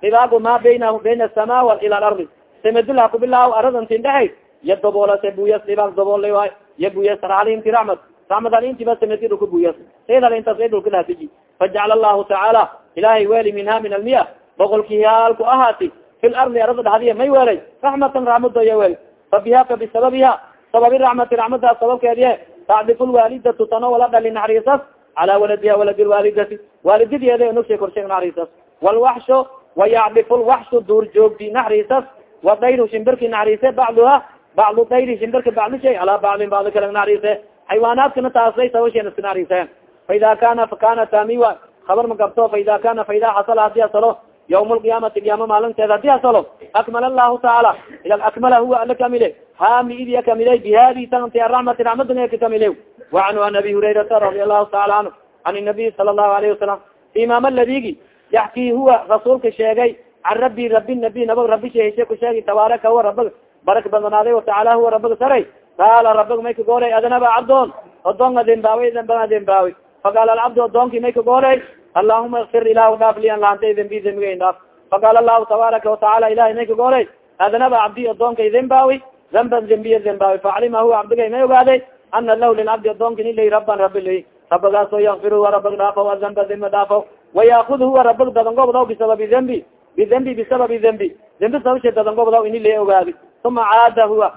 dibaagu ma bayna bayna asama ila alardi samadila kubilaaw aradantin dhexay ya daboolase buyas dibaag daboolay waay ya buyas raxalinti raxmad raxmad halintiba samadi dhulka buyas sayd halintas ay dhulka dhaatiji fajacala allahu tacaala ilahay weli minha min almiya boqolki haalku ahaati fi lardi arada dhadiya may welay raxmatan raxmadoya wel fa biha fa bisababiha sababi raxmati raxmadaas sababkeediye tacdif lwaalidatu tano wala dhali naxariisas calaa waladiha waladi lwaalidati waalidideeda nugsa korshe naxariisas walwaxsho wayacdif lwaxshu duur joogti naxariisas wadayru shimbirki naxariise bacduha bacdu dayri shimbirka bacdi shay calaa bacdin bacdi kale naxariise xaywaanaadkana taasay sabashen iska naxariiseen faida kana fakana tamiwa habar ma gabto faida kana faida xasala haddii asalo yawm lqiyaamati qiyaama maalinteeda haddii asalo akmala allahu tacaala ila akmala huwa ala kamile hami idiya kamiley bihadi tanti araxmati raxmadan ka kamile wacanhu an abi hurayrata radi allahu taala canhu an nabiy sala allahu alayhi wasalam imam ladigi yaxki huwa rasuulka sheegay can rabi rabi nabi nabag rabi sheheshe ku sheegi tabaaraka huwa rabag barak badanaaday watacaala huwa rabag saray qaala rabag may ka goolay adanaba cabdoon odoon adembaawe dambaa dembaawe faqaala alcabdu odoonki may ka goolay allahuma ikfir ilahu dhaaf lian laantay dembi dembiga dhaaf faqaala allahu tabaaraka watacaala ilahay may ka goolay adanaba cabdi odoonka dembaawi damban dembiya dembaawi facalima huwa cabdigay may ogaaday ana lahu lilcabdi odoonka nilay raban rabi li rabagaas oo yakfir huwa rabag dhaafo adamba dembi dhaafo wayakud huwa rabag dadangobdaw bisababi dembi bidembi bisababi dembi dembi sababshe dadangobdaw inilay ogaadi uma caada huwa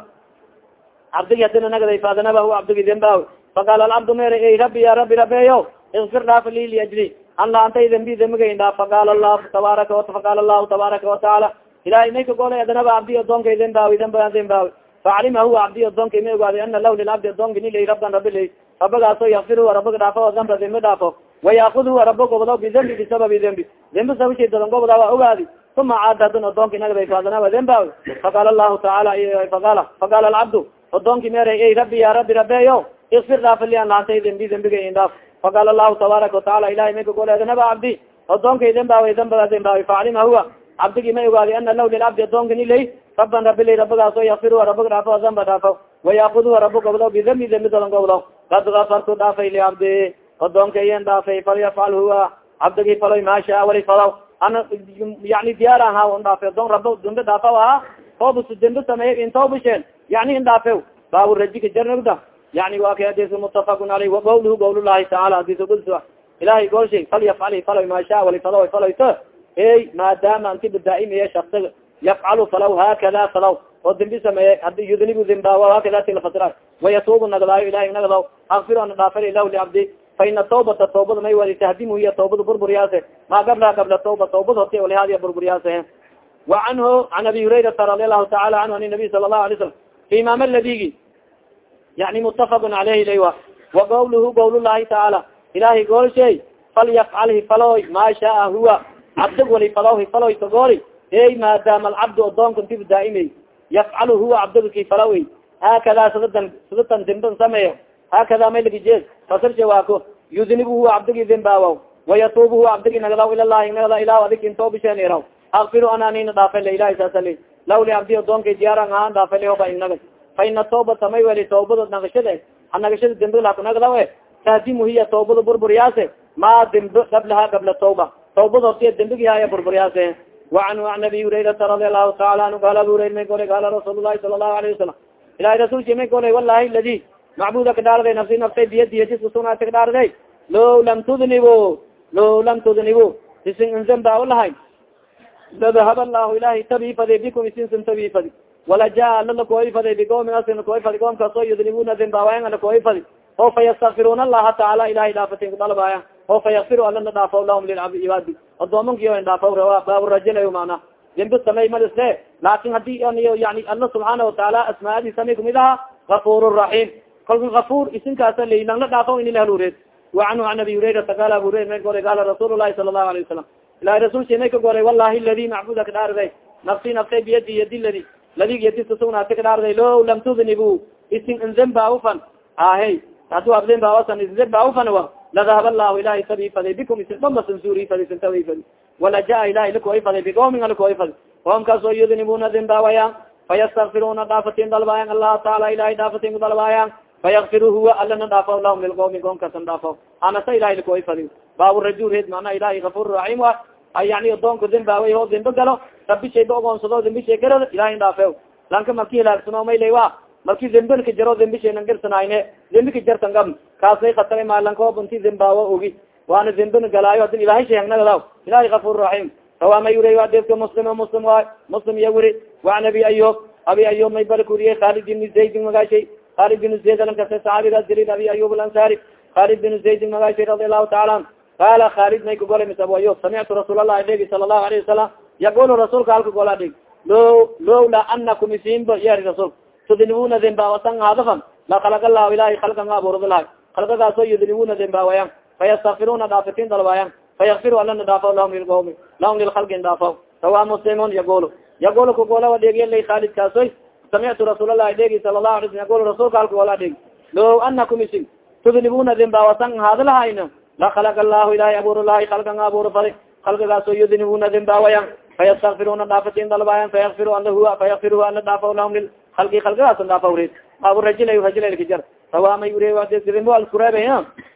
cabdigi hadina nagaday faadanaba huwa cabdigi dembaawi faqaala alcabdu mer ey rabi ya rabi rabeyo ikfir dhaaf li liajli an laantay dembi dembigayn dhaaf faqaala allahu tabaaraka faqaala allahu tabaaraka watacaala ilahay may ka golay adanaba cabdi adoonkay dembaawi damba dembaawi facalima huwa cabdi adoonkay may ogaaday ana lahu lilcabdi adoonka nilay raban rabi li rabagaaso yakfir huwa rabaga dhaafo damba dembi dhaafo wayakud huwa raba gobdo bidembi bisababi dembi dembi sabashay dadan gobda waa ogaadi uma caada hadun adoonki nagday faadanaba dembaawi faqaala allahu tacaala faqaala faqaala alcabdu odoonki meeray ey rabi ya rabi rabeyo ikfir dhaaf lian laantay dembi dembiga indhaaf faqaala allahu tabaaraka watacaala ilahay may ka gole adanaba cabdi odoonkay dembaawi dambaa dembaawi facalima huwa cabdigi may ogaaday ana law lilcabdi adoonka nilay raban rabilay rabagaas oo yakfir huwa rabag dhaafo damba dhaafo wayakud huwa raba gobdo bidembi dembi dadan gobdo kad gafartu dhaafay liabdi odoonka iyan dhaafay falyafcal huwa cabdigi faloy maasha wali falaw ana yani diyaar ahaa on dhaafe odoon raba dembi dhaafa ahaa toobus dembi sameeyay intoobushen yani in dhaafe baabu rajika jarnagda yani wa ka adis mutafakun aleyh waqawluhu qawl llahi taala adis kuds ilahay goolshay falyafcal faloy maasha wali falaw falayto ey maadaama anti badaa'imiya shaksiga yafcalu falaw hakada falaw. Oo dembi sameeye hadi yudnibu dimbaawa hakada tilafasira wayatuubu nagdaayo ilahay nagdaw akfir ana dhaafal ilah liabdi fa ina tawbata tawbada may wali tahdimu hiya tawbada burburyaase. Ma gablaha gabla tawba tawbad horti walihadiya burburyaase. Wa canhu can abi hurayrata radi allahu taala canhu an nabiy sala lahu alay slam fi imaam ladigi yani mutafaqun aleyhi laywa wa gawluhu gawl llahi tacaala ilahay goolshay falyafcal hifaloy ma shaa huwa cabdig wali falaw hifaloy kagooli ey maadaama alcabdu adoonka ntib daaimey yafcalu huwa cabdiga kifalawy haakada sadatan sadatan dimban sameeyo haakada may lagijeed fasirsa waako yudnibu huwa cabdigi dimbaawaw wayatuubu huwa cabdigi nagdaw ilallahi nagda ilah adik intobisheen iraw akfiru ananina dhaafale ilahi saasali law liabdi adoonka diyaaran ahaan dhaafale hoba inaga fa ina tawbata may weli tawbada nagashade ha nagashada dembiglakunagdawe tahdimu hiya tawbada burburyaase ma demb qablaha qabla tawba tawbada hortiya dembigihaya burburyaase wacanhu an abi hurayrata radi allahu taala anhu qaala abu hurayra may golay qaala rasuul lahi sala allahu alayhi wasalam ilahi rasulki may golay walahi ladi macbuda kadhaarday nafsi naftay biyadi yadiskasunaata kadhaarday lo lam tudnibu lo lam tudnibu isin insan baa ulahay ladahab allahu ilahi tabiifadi bikum isinsan tabiifadi wala jaa ala lakoifadi biqoomin asin lakoifadi qoomkaasoo yudnibuna dimbaawayan lakoifadi oo fa yastakfiruna allaha taala ilahay dhaafatin kudalbaaya oo fa yakfiru alana dhaafaw lahum lilcibaadi adoomankiyo dhaafaw baaburajilayo mana dembi samay malisle laakin haddii yani alla subxaana wataala asmaadiisami kumid aha gafur raxiim kalka gafur isinkaasa ley langla dhaafaw ini lahalureed wacanhu an abi hurayrata qaala abu hurayra may goray qaala rasuul lahi sala allahu alayه wasalam ilahi rasulki may ka wallahi ladi macbuda kadhaarday nafsi naftay biyadi yadi ladi ladig yadi kasugnaata kadhaarday lo lam tudnibu isin inzemba ufan. Ahe hadu abden baawasan isinzemba ufan wa. Ladahab allahu ilahay sabi faday bikum isin dhama sansuri fadi sintaway fadi wala jaa ilahay lakuay faday biqoomin lakuay fadi qoomkaasoo yudnibuna dimbaawayan fayastakfiruna dhaafatin dalbaayan allah taala ilahay dhaafatin kudalbaayan fayakfir huwa alana dhaafaw lahum lilqoomi qoomkaasan dhaafaw anasa ilahay lakuay fadi baaburajurhed mana ilahay gafur raxiim wa ay yani adoonka dimbaaway hoo dimba galo rabi shayba ogoonsado dimbishay garad ilahay dhaafew lanka marki hilaagsano maylay wa marki dembinka jaro dembishaynan garsanayne dembika jartan gab kaasay khatara maalankoobunti dimbaawo ogi waana dembina galaayo hadin ilahay shay hagnagadaw ilahay gafur raxiim rawama yuri wa deefka muslim muslim waay muslim iya wuri waan abi ayub abi ayub may bal khalid ibni zaydin magaashay khalid bin zayd alankasa saxaabigaas dilid abi ayub alansari khalid bin zaydin magaashay radi allahu taala. an qaala khalid may kagolay mis abu ayub samictu rasuul allahi dhegi sala allahu alayhi wasalam yaqulu rasuulka halka gola dheg lo lowla anakum isinba yari rasuulka tudnibuna dimbaawasan hadafan la khalaq allahu ilahay khalqan abuurdalahay khalqagaasoo yudnibuna dimbaawayan fayastakfiruna dhaafitin dalbaayan fayakfiru alana dhaafaw lahum lilqawmi lahum lilkhalqin dhaafaw sawa muslimun yagolo yagolo kagola wa dheegiyalay khalid kaasoy samictu rasuulalahi dheegi sala lahu alay slam yagolo rasuulka halka gola dheegi lo anakum isin tudnibuna dimbaawasan hadalahayna la khalaq allahu ilahay abuurlahay khalqan abuur fadi khalqagaasoo yudnibuna dimbaawayan fayastakfiruna dhaafatin dalbaayan fayakfiru ana huwa fayakfiru ana dhaafaw lahum lil halki halkadaas dhaafawreed aburajila rajilkajar sawamay ure alkureeb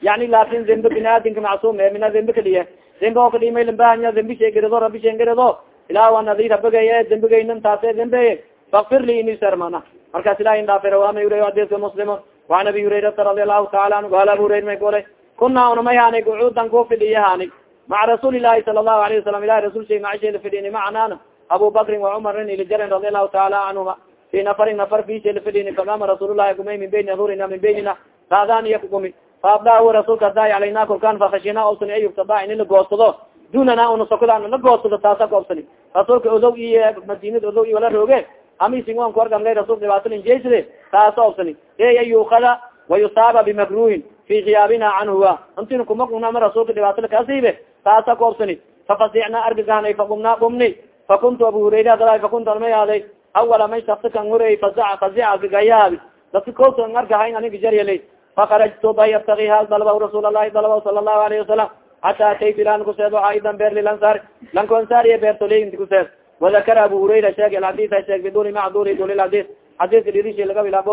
yani laakin zembe binaadinka macsuum e mina zembe kadiye zembe oo kadhi maylambahanya zembi sheegerido rabi sheegerido ilah waa nadi rabigay dembigaynan taase zembe fakfir li inisarmana markaas ilahi dhaafe rawamay ure adeska muslim waan abi hurayrata radi allahu taala anhu qaala abu hurayra may golay kuna unamay hanig cuudan ku fidhiya hanig maca rasuuli lahi sala allahu alayhi wasalam ilahi rasul shay macasheela fidhini macanana abu bakrin wacumar ilijarin radi allahu taala canhuma fi nafari nafar bisela fidhini faqama rasuullahi kumay min bayni adurina min baynina saadaan iya kugumi faabdaahu rasuulka daay alayna korkaan fakashina obsani ayugtada ini la goosado dunana una sokoda la goosado taasa ka obsani rasuulka odow iyo madinada odow iyo wala rooge amisinwan ku argamlay rasul dhibaatalin jeysade taasa obsani e an yuukada wayusaaba bimakruhin fi kiyaabina canhuwa intin kumakunama rasuulka dhibaatala kaasiibe taasa ka obsani fafasicna argagahanay faqumna qumni fakuntu abu hurayra dala fakuntu almay aaday awala may shaksi kan horeey faza fazica gagayaabi dadka kosa an argahayn aniga jaryalay fakarajtu bay abtagi hal dalba rasuul allahi dalba sala allahu alayhi wasalam xata ataytu ilan kuseed aidan beer lilansar lanko ansariya beertoley inti kuseed wadakara abu hurayra sheeg alxadis a sheeg biduni macduri duli lxadis xadiska dhirishi laga bila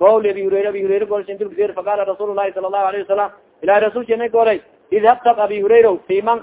bawli abi hurayra abi hurayra golshintilkuseer faqala rasuul lahi sala allahu alayhi wasalam ilahi rasulshina golay idhabtab abi hurayra fi man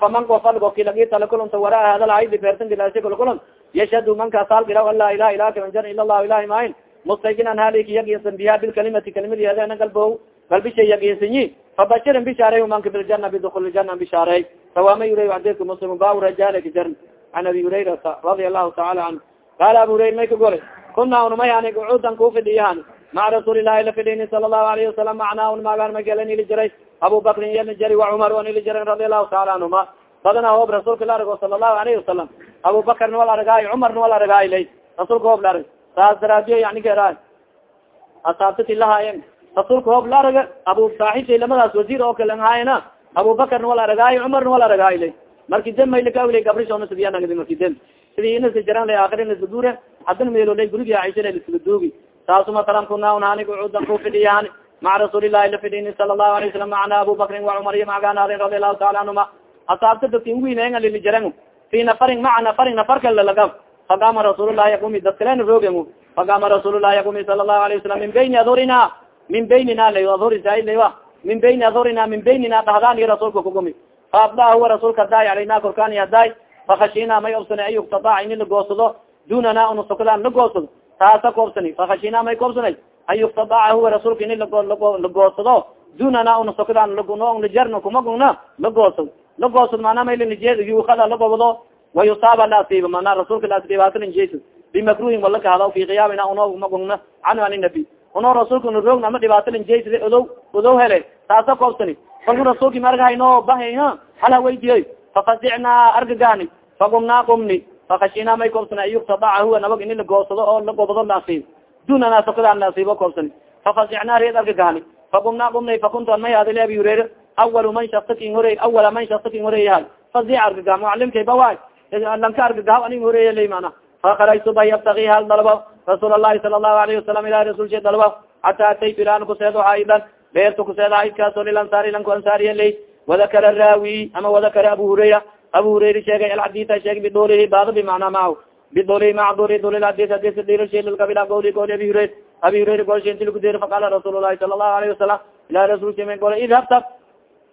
faman gofal gokilagitalakulunta waraa hadalhaidi beertan dilasi kulakulun yashhadu mankaas halgila an laa ilaha ila kamanjar ila lahu ilahi mahin mustayqinan haliki yaginsan biha bilkalimati kalimadiana galbo galbisha yaginsanyi fabashirin bishaaray manka biljana bidukul ljana bishaaray sawama yura adedka muslim baa rajaalka jar can abi hurayrata radia allahu taala canhu qaala abu hurayra may ka golay kuna unmay ani gucuudan ku fidhiyahan maca rasuuli ilahi la fidhini sala allahu alayhi wasalam macnaa un maagaan magelan ili jiray abu bakrin yelni jari wa cumar on ili jiran radia allahu taala canhuma badana hoob rasuulka la argo sala allahu alayhi wasalam abu bakrna wal argaay cumarna wal argaay lay rasuulka hoob la arg saas daraabiya yani kera asaabtati lahaayen rasuulka hoob la arga abu saaxibshay lamadaas wasiir oo kale haayena abu bakrna wal argaay cumarna wal argaay lay marki dem maylakawilay gabrishona sidiyanagdi marki dem sidii lay aakirin iska duure hadin meelolay gurigi aisha iska duugi saasu matalan kuna unhani gucuudan ku fidhiyaani maca rasuuli lahi la fidhini sala allahu alayه wasalam macna abu bakrin wa cumar iyo macgaanaadin radi allahu taala canhuma asaabta dadka uwiinenga lili jaran fi nafarin maca nafarin nafar kale lalaga faqama rasuulullahi yakumi dad kalena roogen faqama rasuulullahi yakumi sala allahu alayه wasalam min bayni adhurina min baynina lay adhuri saailaywa min bayni adhurina min baynina dhahdan iyo rasuulka kugumi faabdaa huwa rasuulka daay alayna korkaani hadaay fakashina may obsani an yuktadac ini lagoosado dunana una sokadaan lagoosado taasa koobsani fakashina may koobsanay an yuktadaca huwa rasuulka ini lagoosado dunana una sokadaan lajarno kumaguna lagoosado lagoosado manaa maylnijed yuukada lagobado wayusaaba laasiiba mana rasuulka laasdhibaatalinjes bimakruhin wala kahada fi kiyaamina uno maguna canhu an nabi. Uno rasuulka na roogna ama dhibaatalinjes odow odow hele taasa koobsani kalku rasuulki margahayno bahay hala weydiyoy fafazicnaa argagani fagumnaa gumni fakashina may koobsana an yuktadaca huwa nabag ini lagoosado oo lagobado laasiib dunana sokadaan laasiibo koobsani fafazicnaa reed argagani fagumnaa gumnay fakuntu an may hadile abi hureyre awal man shaksakin horey awala man shaksakin horeeyahal fazic argagaha mucalimkay bawaay lanka argagaha anig horreeya lay mana fakaraytu bay yabtagi hal dalba rasuul allahi sala allahu alayhi wasalam ilahi rasulsha dalba xata ataytu ilaan kuseedo haidan beerta kuseeda haidkaaso lilansaari lanku ansaariya lay wadakara raawi ama wadakara abu hurayra abu hurayra sheegay alxadita sheegay bidolihi baado bimacnaa macaw bidolihi maca duri duli hadis hadis dilshilkabila goli goli abi hurayra abi hurayra lagudiri faqala rasuul lahi sala allahu alayhi wasalam ilahi rasulsha gole idhabta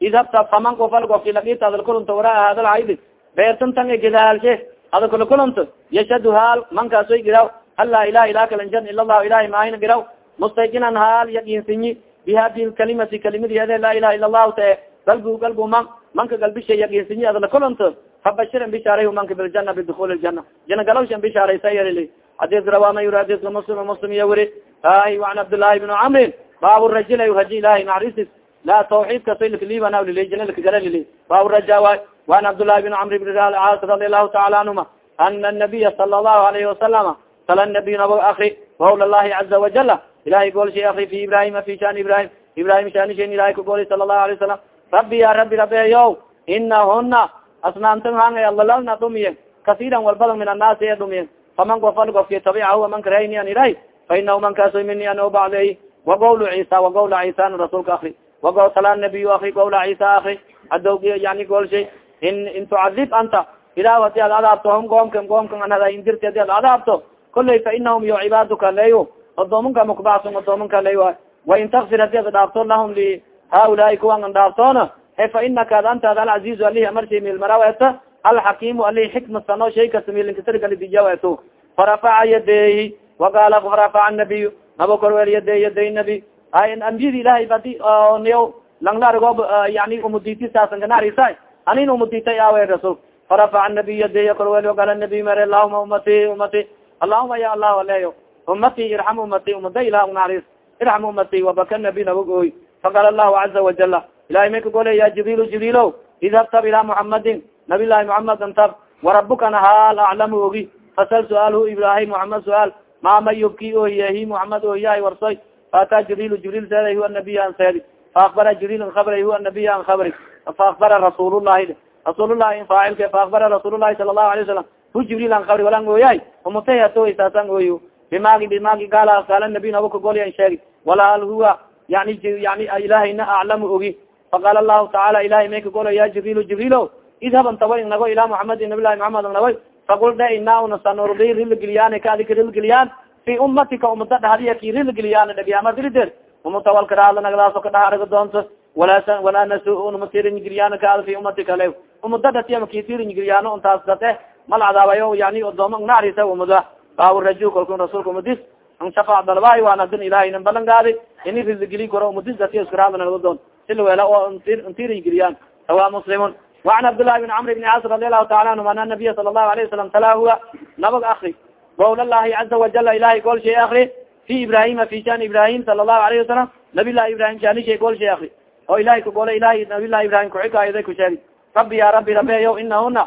idhabta faman kofal gofki lagita adalkulunta waraa hadal haydi beertan tan gidaalshe adakula kulunta yashadu haal mankaasoy giraw an laa ilaha ilah kalanjan ila allahu ilahi maahina giraw mustayqinan haal yaqiinsinyi bihadi kalimati kalimadiede laa ilaha ila allahu tae galbu galbu man manka galbisha yaqiinsinya adla kulanto fabashiran bishaaray manka biljana bidukul ljana jana galawshan bishaaraysa yal hadis rawaana yuri hadiska muslim muslim iya weri ay an cabdillaahi bni camrin baabu rajila haji ilahi naxarisis laa tawxiidka soylkalibanalili jana lkagalelili baabu raja waay waan cabdillaahi bni camr bn as radi allahu taala anhuma ana nabiya sala allahu alayhi wasalama sala nabiy nabo akri qawl allahi caza wajala ilahay goolshay akri fi ibrahima fi shani ibrahim ibrahim shaanishen ilahay kagoolay sala allahu alay wasalam rabbi ya rabbi rabeyo inahuna asnaamtan hanga adlalna dhumiye kasiiran walbadan min annaasi e dhumiye faman gofal gofki tabicahu man karayni an ilahy fa inahu man kaasoy mini an bacley wa gawlu cisa wa gawla cisan rasulka akri wago sala nabiy akri gawla cisa akri adow yani goolshay in in tucadib anta ilah hadi ad adaabto hum goomka goomka anhadaindirti hadi ad adaabto kuley fa inahum yo cibaaduka leyo odoomanka mukbacsun odoomanka ley waay wain takfir hadi ad dhaafto lahum haulaai kuwan an e fa inaka ad anta ad alcazizu alihi amarsi milmaraweto alxakimu alihi xikmasano shay kasta milinkasargalidijaweto farafaca yadeyi waqaala farafaca nabiy nabo korweel yadeey yaday nabi ambiyadi ilahay badi niyo langlarigoob yani umuditi saasan ganarisa anin umuditay awe rasul farafaca nabiy yadeey korweel waqaala nabiy mere allahuma umati umati allahuma ya allah aleyo umati irxam umati umada ilah unaris irxam umati wabaka nabi nabagooy faqaala allahu caza wajala ilahay may ka gole ya jibril jibrilo idhab tab ila muxamadin nabi llahi muxamad antab warabukana haal aclamu ogi fasal suaalhu ibrahim muxamed suaal ma ma yubki ohiyahi muxamed ohiyahay warsoy faataa jibril jibril seeday huwa nabiy an seedi faakbara jibril kabray huwa nabiy an kabri faakbara rasuulullahi rasuulullahi in faacilke faakbara rasuulullahi sala allahu alay wasalam hu jibril an kabri walan ooyahay umutahato saasan ooyo bimagi bimagi gaala gaala nabiy naba kagolyan sheegi wala al huwa yani yani ilahayna aclamu ogi faqaala allahu tacaala ilahay may kagolo ya jibril jibrilo idhab antaba nago ila muxamadi nabi lahi muxamed nagoy faqul da ina una sanurdi rilgeliyaan kaadika rilgeliyaan fi umatika umada dhahdiya ki rilgeliyaan dhagyaamadirider umutawalkaraada nagdaaso kadhaha arga doonto walaa walaa nas unamatiringiliyaan kaada fi umatika le umada dhatiyama kitiringiliyaan untaas date. Mal cadaabayo yani odooma naarisa umada. Baawraju kalku rasulka umadis an shafac dalbaay waan adin ilahay nan balan gaadi ini rilgeli koro umadis datiya iskaraada nagda doon sila weela oo ntiringiliyaan sawa muslimun وعn cabdاللahi بن cمr بن cاs رadi aلlahu taala anهum ana نabiya sala الlahu عlaه وsalam tala huwa nabag akri gowl الlahi caزa وajala ilahay gol shay akri fi ibrahima fi shan ibrahim sala الlahu عlaه وasalam nabi lahi ibrahim shanishay gol shay akri oo ilahay kagole ilahi nabi lahi ibrahim kuxikaayaday ku sheegi rabi ya rabi rabeyo inahuna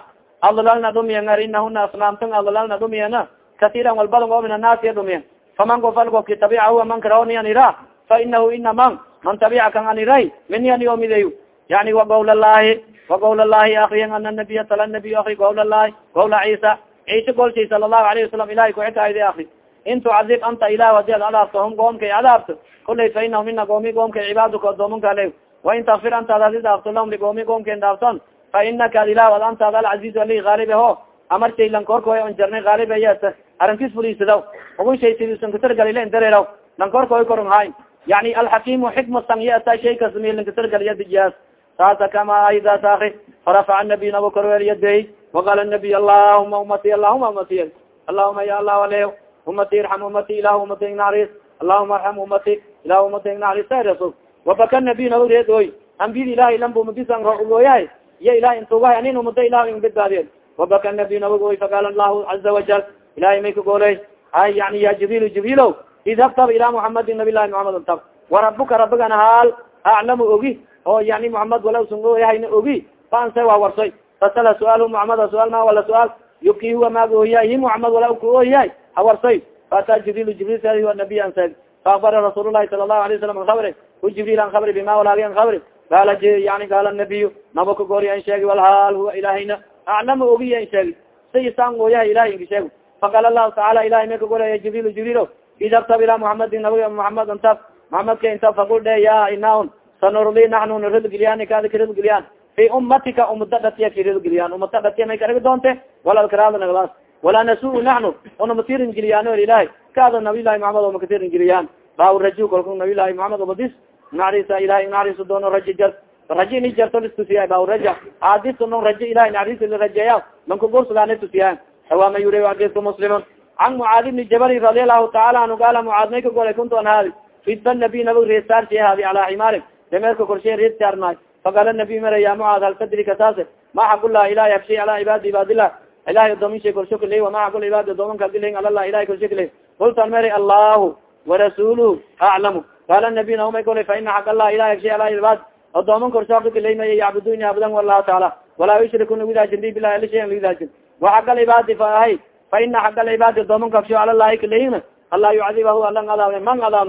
adlalna dhumiyan ar inahuna asnaamtan adlalna dhumiyana kasiiran walbadan oo min annaasiya dhumiyan faman gofal gofki tabica huwa man karaoni an ira fa inahu ina man man tabica kan an iray mini ani oo mideyo yani wa gawl llahi wa gawl llahi akriyan ana nabiya tala nabiy akri gawl llahi gawla ciisa ciise golshay sala allahu alayhi wasalam ilahay kuxikaayday akri in tucadib anta ilah hadi ad cadaabto hum goomkay cadaabto kulay fa inahum ina goomi goomkay cibaadaka odoomanka le wain takfir antaad adi dhaafto lahum ligoomi goomken dhaafton fa inaka ad ilah ad antaad alcaziz ali haalib ho amar shay lankoorkoy on jarnay haalib ayat arinkis fuliisadaw ugun shay sidisan katargalilen dareeraw lankoorkoy korong hay yani alxakimu xikmatan yata shay kasmi lankatargaliya dijaas saasa kama ayda saaki farafaca nabiy nabo korweel yaday waqala nabiy allahuma umati allahuma umati allahuma ya allah ale umati irxam umati ilah umati ignaris allahuma arxam umati ilah umati ignaris sa rasul wabaka nabiy nabo reed oy ambiyada ilahay lambumadisan rooyahay iya ilahay intugahay anin umada ilah in badbaadiyen wabaka nabiy nabag oy faqaala allahu caza wajal ilahay may ka gooley ay yani ya jibril jibrilo idhab tab ila muhamadin nabi lahi muhamad tab warabuka rabigana haal aclamu ogi oo yani muhamad wala sungoyahayna ogi faanse waa warsay fasala suaal muhamad suaal ma wala suaal yuki huwa maaga ohiyahay hi muhamad wala ka ohiyahay hawarsay faata jibril jibril sa nabiy an seeg faakbara rasuul lahi sala lahu alay salam an kabri hu jibril an kabri bima walaagi an kabri qaala yani qaala nabiy nabo ka goori an sheegi walhaal huwa ilahayna aclama ogiya an sheegi say isaan ooyahay ilahay inka sheeg faqaala lahu tacaala ilahay may ka goraya jibril idabtab ila muhamadin nabi muhamad antab muhamadka inta faqul dhe ya inaun sanurli naxnu naradgeliyaan kaada karadgeliyaan fi umatika umada dhatiya karadgeliyaan umada dhatiya may karagi doonte walal karaada naglaas walaa nasu naxnu una matirin geliyaan or ilahay kaada nabilahi muhamed oo makatirin geliyaan baaw raju kalku nabilahi muhamed obadis naxariisa ilahay naxariisa doono raji jar raji ni jarto listusiyay baaw raja aadisunong raji ilahay naxariisa lirajeeya lankugursugaana tusiyaa awama yuri adisku muslimun can mucaad ibni jabali radi allahu taala anhu gaala mucaad may ka golay kuntu an haadi fidba nabiy nabag reesaarsi haadi calaa ximaarin dameerka korshe rees saarnaay faqaala nabiy mara ya mucaad hal tadrika taase ma xaqullah ilahi abshay ala cibaadi cibaadillah ilahay adoominsha korsho kaley wama xaqul cibaadi adoomanka dilay alalah ilahay korsho kaley kultan mara allahu warasuluhu aclamu qaala nabiy naumay golay fa ina xaq allah ilahi abshay ala cibaad adooman korsho kaley may yacbudun yaabudan wallahu taala walaa yushriku nawidaajin bi bilahi ali shayan nawidaajin waxaq alcibaadi fa ahay fa ina xaq alcibaadi adoomanka absho ala lahi kaleyna allah yucadibahu alan adaab man adaan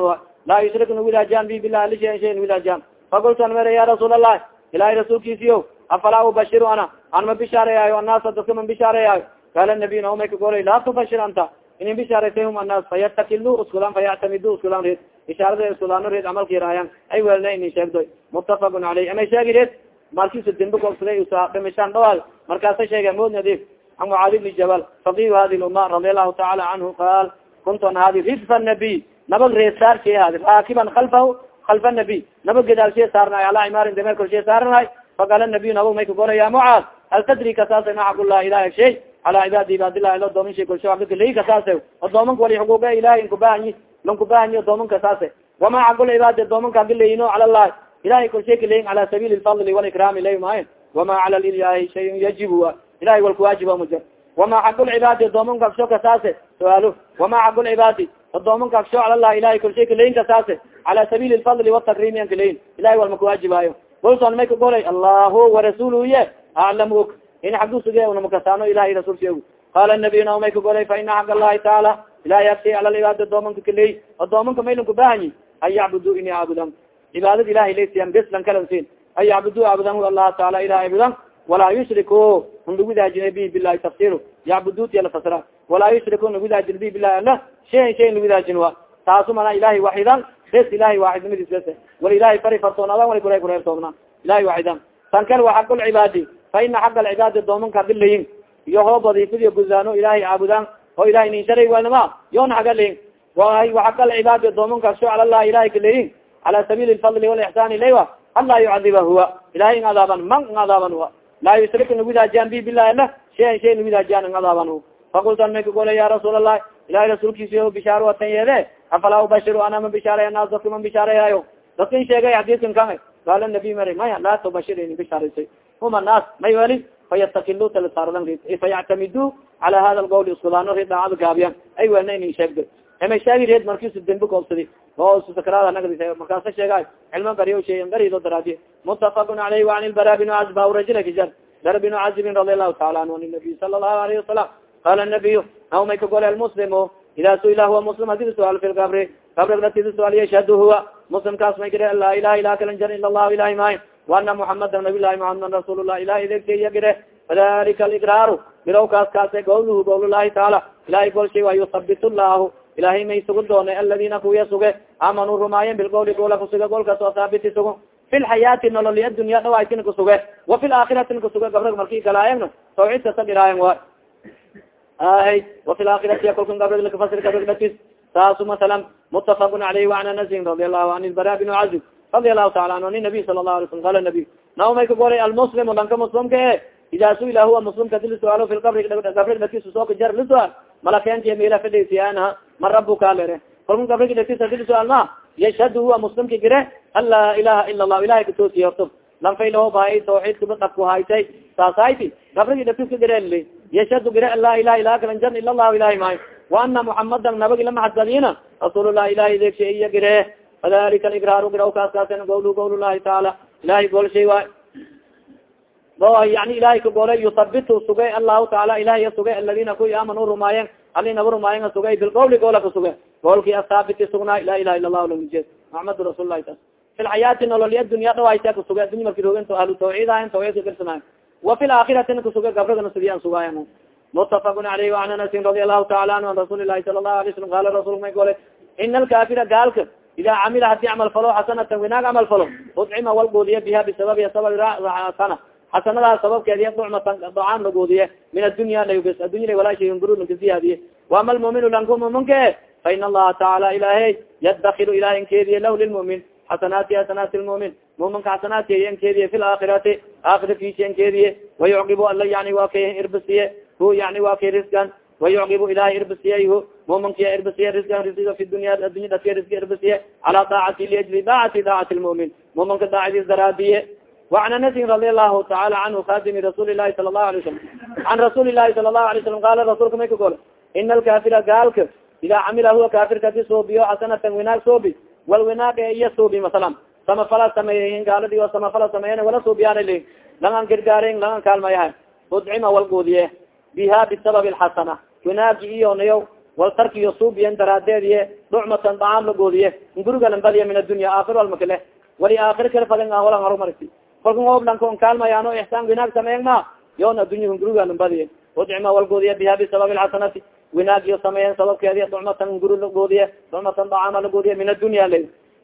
laa yushrik nawidaajan bi bilah ali shayan shayan widaajan fakultan mere ya rasuul allah ilahay rasuulkiisiyo afalaa ubashiru ana an ma bishaareyayo annaasa dadka man bishaareyayo qaala nabiy naumay ka golay laa tubashir anta inin bishaaraytahum annaas fayatakilu uskulan fayactamidu uskulan reed ishaarada iskulaano reed camalki raayan ay weelna inin sheegdoy muttafaqun caleyh amay sheegi reed markiisa dembe gobsaday dhimishaan dhawaad markaasa sheega mood nadiif an mucaad ibni jabal faqihu hadi lumma radi allahu taala canhu qaal kuntu an hadi ridfa nabiy nabag reesaarsi hadi raakiban kalfahu kalfa nabiy nabag gadaalshe saarnaay ala imaarin dameer korshe saarnaay faqaala nabiy nabag may ka gora ya mucaad hal tadri kasaasa ma xaqullah ilahi shay ala cibaadi cibaadilah ila adoomin shay korshe akaley kasaase adoomanka wali xuquuqa ilahi inkubahanyi lankubahanyi adooman kasaase wama xaqul cibaadi adoomanka akaleyino cala llahi ilahay korshe kaleyin cala sabiili lfadli walikrami lay maayo wama cala lilahi shayun yajibu ilahay walka waajiba muja wama xaqul cibaadi adooman kagsho kasaase suaalo wama xaqul cibaadi adooman kagsho cala lah ilahay korshe kaleyin kasaase cala sabiili lfadli watakrimi an kaleyin ilahay walma kuwaajibaayo golson may ka golay allahu warasuluhu ye aclam og in xaggu suge unamakasano ilahay rasul sheegu qala nabiyuna may ka golay fa ina xaq allahi taala ilahay abshay cala cibaadi adoomanka kaley adoomanka maylan kubahanyi an yacbudu ini caabudan cibaadad ilahay laysiyan bes lan an yacbudu caabudan allah taala ilah caabudan walaa yushriku nlagudaajina bi bilahi tafsir yacbudutiya lafasra walaa yushriku nagudaajin bi bilahi ala shayan shayan lagudaajin wa taasu mana ilahay waxidan bes ilahay waaxidnimadiis bes wala ilahay fari fartoonadan wala kura kureertoomna ilahay waaxidan tan kale wa xaq lcibaadi fa ina xaq alcibaadi doomanka bilayin iyo hoo badiifadiyo guzaano ilahay caabudaan oo ilahay nin sharay wanama yoona xaga layin waxaq alcibaadi doomanka sho cala lah ilahay kalayin cala sabiili lfadli walixsaan ilaywa anlaa yucadiba huwa ilahay ng adaaban man ng adaaban huwa laa yushrik nagudaajiyaan bi bilahi lah shayan shay nagudaajiyaan ng adaaban fakultan may kagole ya rasuul allah ilahay rasuulkiisa bishaar watan yeede afalaa ubashiru ana ma bishaaray naas dadka man bishaareyayo dadkan sheegay xadiiskan kan qaala nabi mara maya laa tubashir ini bishaaraysay huma naas may weli fayatakilu talisaardan fayactamidu cala hada lqawl iskulaano ri daacada gaabiyan ay welna inin emashaagi reed markisu dembi koobsadi oo sakraad nag markaasa sheegay cilma bariyo sheeyan barido daraadi mutafakun alayhi wa an lbara bin azib rajula kijar. Dar bin azibin radi allahu taala anhu an nabiy sala allahu alayhi wasalam qala nabiy naumay ka gole almuslimu idaa suila huwa muslim haddii suaal fi lkabri kabrig latiisa suaal yashhadu huwa muslimkaas may gire laa ilaha ilah kalanjar ila allahu ilahi maayo waana muxamada nabiyllahi muxamadan rasuulullah ilahi idegtaiya gire. Fadalika alikraaru bilowkaas kaase gawluhu gawlullahi taala. Ilahay golshay wa yusabit llahu ilahay may sugu doonay aladina kuwiya suge. Amanuu rumaayen bilgowli goola kusuge golkaas oo haabiti sugu. Fi lxayaati nololi adunya dhawaytin kusuge wa fi laakhiratin kusuge gabrag marki galaayegna tawcid kasa dhiraayen wa ahy wa fi laakhirati kolkan gabrag lakafasir gabrag datis saasu masalan mutafaqun alayhi waan anasin radi allahu an ilbara bin cazib radi alahu taala anhu ani nabiy sala lahu alay slam qala nabiy naw may ka golay almuslimu lanka muslimka e ida suila huwa muslimka di lisuaalo fi lqabri gabrig datis sooka jar lisuaal malakenti mila fidhisiyaanaha man rabuka lere adi lisuaal ma yashhadu huwa muslimka gire an laa ilaha ila allah ilahay katoosiye horto lanfaylaho bahay tawxiidkaba dhabku haytay saas hayti gabrigi datis ka gire yashhadu gire an laa ilaha ilaha kalan jar ila allahu ilahi maayo wa ana muxamadan nabagi lamaxadsadina rasuululah ilahi deegshe iya gire fadalika aligraaru giraw kaas kaasen gowlu gowl llahi taala ilahay golshay waay yani ilahay ka golay yusabitu sugay allahu taala ilahiya sugay aladina kuwi aamanu rumaayen ali naba rumaayen sugay bilqowli goola ka suge goolki asaabiti sugnaa la ilaha ila lah lajeed maxamadu rasul lahi ta fi lxayaati nololi adunya dhawaysa kasuge adunya marki rogen ahlu tawxiid ahayn tawxiidka garsanaayo wa fi laakhiratina kasuge gabragana sidiyan sugaayan mutafaqun alayhi waan anasin radi allahu taala anhu an rasuuli lahi sala lahu alay slam qala rasul may gole ina alkafira gaalka ida camila haddii camal falo xasanatan winaag camal falo udcima wal goodiye biha bisababi sababi sana xasanadaas sababkeediy ducmatan dacaam lagoodiye min addunya layubes addunya walaashayngurulakasiyaadiye waama almuminu lanku muminka fa in allaha tacaala ilahay yadakil ilahay nkeediye lah lilmumin xasanaati xasanaati lmumin muminka xasanaatiy nkeediye fi laakhirati aakhira fiisi nkeediye wayucqibu ala yani waa kay irbisiye hu yani waa kay riskan wayucqibu ilahay irbisiye hu muminka irbisiye riskan risiga fi dunya addunya daska riski irbisiye calaa daacati liajli daacati daacati lmumin muminka daacadiis daraadiye وعn aنasi رadi الlahu taعala canhu khadimi rasuuli الlahi sala الlahu alay slam an rasuuli الlahi sala الlahu alay slam qala rasulka may ka gol ina alkafira gaalka ida camila huwa kafirka di soobiyo xasanatan winaag soobi wal winaag e iya soobi masalan samafala sameeyeyin gaaladi o samafala sameeyen wala soobiyaan li langan gargaarin langan kaalmayaha udcima wal goodiye biha bisababi اlxasana winaagi iyo nayo wal tarkiyo suubiyen daraadeediye ducmatan dacaam la goodiye ngurigalan badiya min addunya aakir almakale wali aakir kala fadan holan horumarti kolka hoblanko kaalmayaano ixsaan winaag sameyen ma? Yon addunya ngurigalan badiye udcima wal goodiye biha bisababi lxasanati winaagiyo sameeyen sababkeedi ducmatan nguri la goodiye ducmatan dacaama min addunya la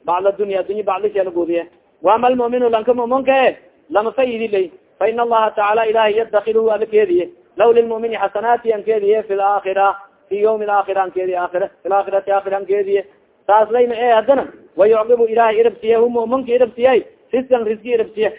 bacd adunya adunya bacdisha la goodiye waama almuminu lanka muminka e lama faidi lay fa in allaha tacaala ilahi yadakilhu alakeediye law lilmumini xasanaati ankeediye fi laakhira fi ywmi aakhira ankeedi aakhira fi laakhirati aakhira ankeediye saas layma e haddana wayucqibu ilahay irabsiye hu muminka irabsiye riskan riski irabsiye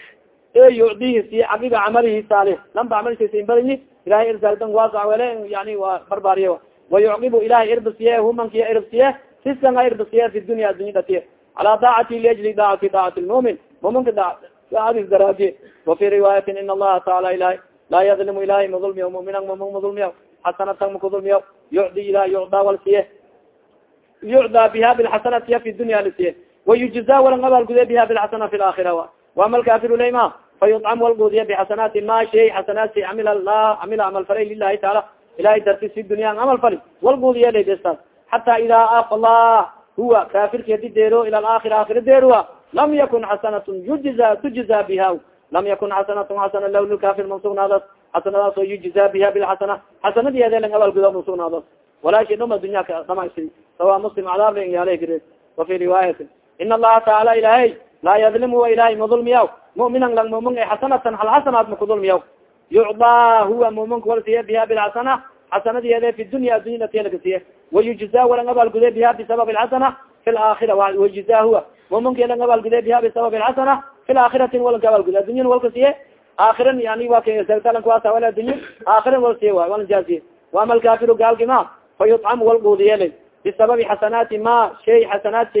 e yucdihi siye caqiba camalihi saalix lamba camalkiisin badani ilahay irsaldan waasac wele yani waa barbaariye wayucqibu ilahay irbasiye humankiya irbsiye riskan a irbasiye fi dunya adunya dhatiye calaa daacati liajli daacati daacati lmumin muminka daacadis daraadiye wafi riwaayatin in allaha taala ilahay laa yadlimu ilahay madulmiya mumina mumin madulmiya xasanatan makudulmiya yucdi ilahay yucdaa wal siye yucdaa biha bilxasanatiya fi dunya lisiye wayujza walan abaalgude biha bilxasana fi laakhira wama alkafiru layma fayucam walgudiya bixasanaati ma shay xasanaati amila la amila amal falay lilahi taala ilahay dartis fi dunya amal fali walgudiya laybestas xata ida afla huwa kafirki hadi deero ila aakhira deeruwa lam yakun xasanatun yujiza tujiza biha lam yakun xasanatun xasana law lilkafir mansugnaadaas xasanadaas oo yujiza biha bilxasana xasanadiyeede lang abaalgudo mansugnaadaas walaashi dhum adunya dhamaysi sawa muslim cadaab lang yaalla gire wafi riwaayati in allaha taala ilahay laa yadlimu wa ilahay madulmiyaw muminan lang mumin e xasanatan hal xasanaat makudulmiyaw yucdaa huwa muminka wal siye biha bilxasana xasanadiyeede fi dunya adunya telaka siye wayujza walang abaalgude biha bisabab lxasana fi laakhira wayujza huwa muminka lang abaalgude biha bisabab lxasana fi laakhiratin walanka abaalgude adunyan walka siye aakiran yani wa ktalankuwaasa wal adunya aakiran wal siye waay walan jaaziye waama alkafiru gaalki ma fa yutcam wal guudiyele bisababi xasanaati ma shay xasanaat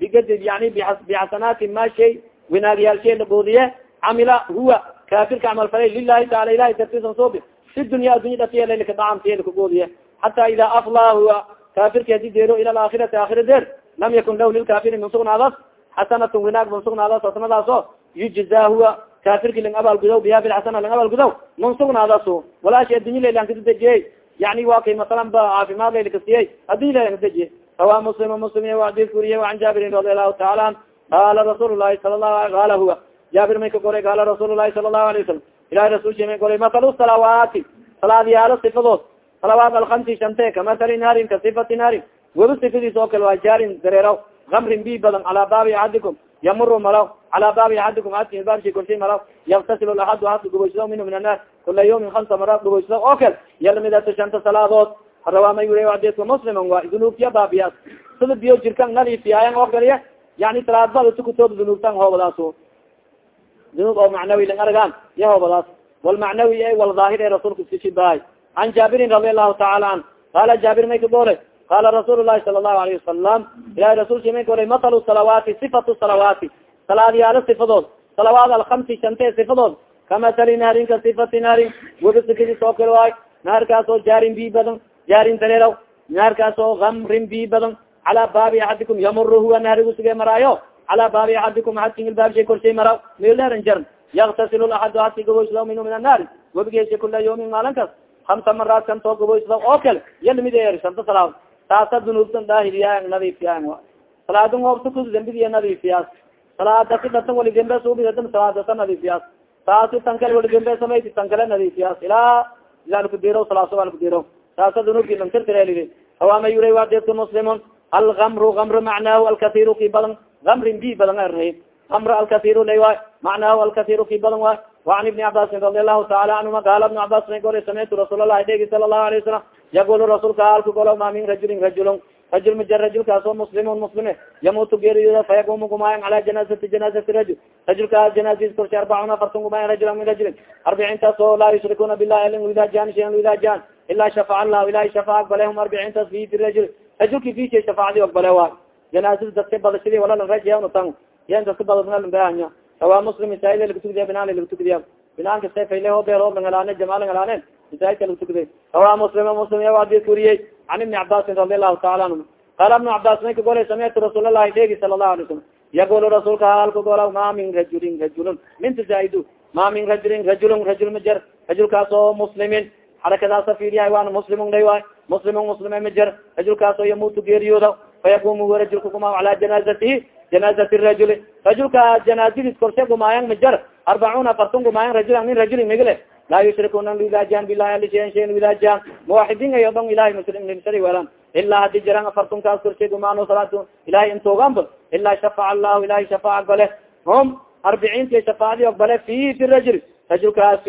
bigadi yani bixasanaati ma shay winaagyaalshe la goodiye camila huwa kaafirka camal falay lilahi taala ilahi dartisan suubi fi dunya adunya dhatiya laylka dacamtiyelakagoodiye xata ida aflaa huwa kaafirki haddii deero ila aakhirati aakhira deer lam yakun lahu lilkaafiri min sugnaadas xasanatun winaag man sugnaadas hasanadaaso yujza huwa kaafirki lang abaalgudow biha bilxasana lang abaalgudow man sugnaadaas walaashi addunya laylan kadadejiyey yani wa kay masalan ba caafimaad layla kasiyey addunya laylan kadajiye rawa muslim muslim iya adis wuriye an jaabirin radi allahu taala an qala rasuul lahi sala lahu qala huwa jaabir may ka goray qala rasuul lahi sala lahu alayه wasalam ilahi rasulki may goray masalu salawaati salaadyaalo sifadood salawaat alkamsi shante kamasali naarin ka sifati naarin weba sifadiis oo kale waa jaarin dareeraw amrin bi badan calaa baabi axadikum yamuru malaw calaa baabi axadikum adki baabshi korsi malaw yaktasil axadu hadka gubaysado minhu min annaar kula yawmin hamsa maraat gubaysado oo kale yalamidato shanta salaadood wuriy adedka musliman waa dunuubtiya baabiyaas. Sida biyo jirkan nadiifiyaayan oo kaliya yani salaadbada tukutooda dunuubtan hoobadaas dunuub oo macnawi lang argaan ya hoobadaas walmacnawi e waldaahir ee rasuulka iska shibahay an jaabirin radi allahu taala an. Qala jaabir may ka goole qala rasuul lahi sala allahu alayhi wasalam ilahi rasulki may goolay mathalu salawaati sifatu salawaati. Salaadyaalo sifadood. Salawaad alkamsi shante sifadood. Kamatali naarin ka sifati naarin. Weba sikadis oo kale waay naarkaas oo jaarin bi badan jaarin dareeraw naarkaas oo amrin bi badan calaa baabi axadikum yamuru huwa naarigu sige maraayo calaa baabi axadikum axadkin ilbaabshay korshay maraw meeldeeran jaran yaktasil axadu hadki gaboysda minhu min annaari webigeesa kula yawmin maalin kas hamsa maraad kan too gaboysda oo kale yalamid er shanta salaad taasa dunuubtan daahiriyaa nadiifiyaa salaadin hoobta ku dambidiya nadiifiyaas salaada si dhatan wali dembe suubidatan salaadasa nadiifiyaas taasi tan kale wali dembe samayti tan kale nadiifiyaas ilaa lakudiro salaaso waa lakudiro taasa dunuubki lankartarelii awama yura waa deerto muslimun algamru gamr macnaahu alkairu ki badan gamrin bi badan arh gamr alkairu lay waay macnaahu alkairu ki badan waay waan ibni cabaasin radi allahu taala anhuma gaala ibn cabas may golay samictu rasuulalahi degi sala allahu alayه wasalam yagulu rasuulka alku golo ma min rajulin rajulun rajul ma rajulkaas oo muslimun muslime yamuutu geeriyooda fayagumu gumaayan calaa janaazati janaazati rajul rajulkaas janaazis korshe arbacuna afartan gumaayan rajulan min rajulin arbiciintaas oo laa yushrikuna bilah lin widaajaan shan widaajaan ilaa shafaca allahu ilahi shafaca akbalehum arbiciintaas fi fi rajul rajulki fishay shafaacdi akbale wa janaazada dadka badashadi walala rajyan tan yan dadka badadnalbahanya sawa muslim masaid lagtukdiya binaan lagtukdiya binaanka sefayleho beero langalane jamaa langalane masaidka lagtukdiya sawa muslim muslim ya adis kuriyey can ibni cabaasin radi allahu taala anhuma qaala ibnu cabas may ka golay samictu rasuul allahi dheegi sala allahu alay salam yaqulu rasuulka halka gola ma min rajulin rajulun minta zaaid ma min rajulin rajulun rajul majer rajulkaas oo muslimin xarakadaasa fiiriyahay waana muslimun lay waay muslimun muslime majer rajulkaas oo yamutu geeriyooda fayaqumu huwa rajulka kuma cala janaazatihi janaazati rajuli rajulka janaazadis korse gumaayan majar arbacuna afartun gumaayan rajulan min rajulin migile laa yushrikuna widaajan bilahi ali shayan widaajan muwaxidin ayo dong ilahay muslimsari welan ilaa haddii jiran afartun kaas korse gumaano salaatu ilahay intooganba ilaa shafaca allahu ilahay shafaac akbale hum arbiciinti shafaacdi akbale fi fi rajul rajulkaas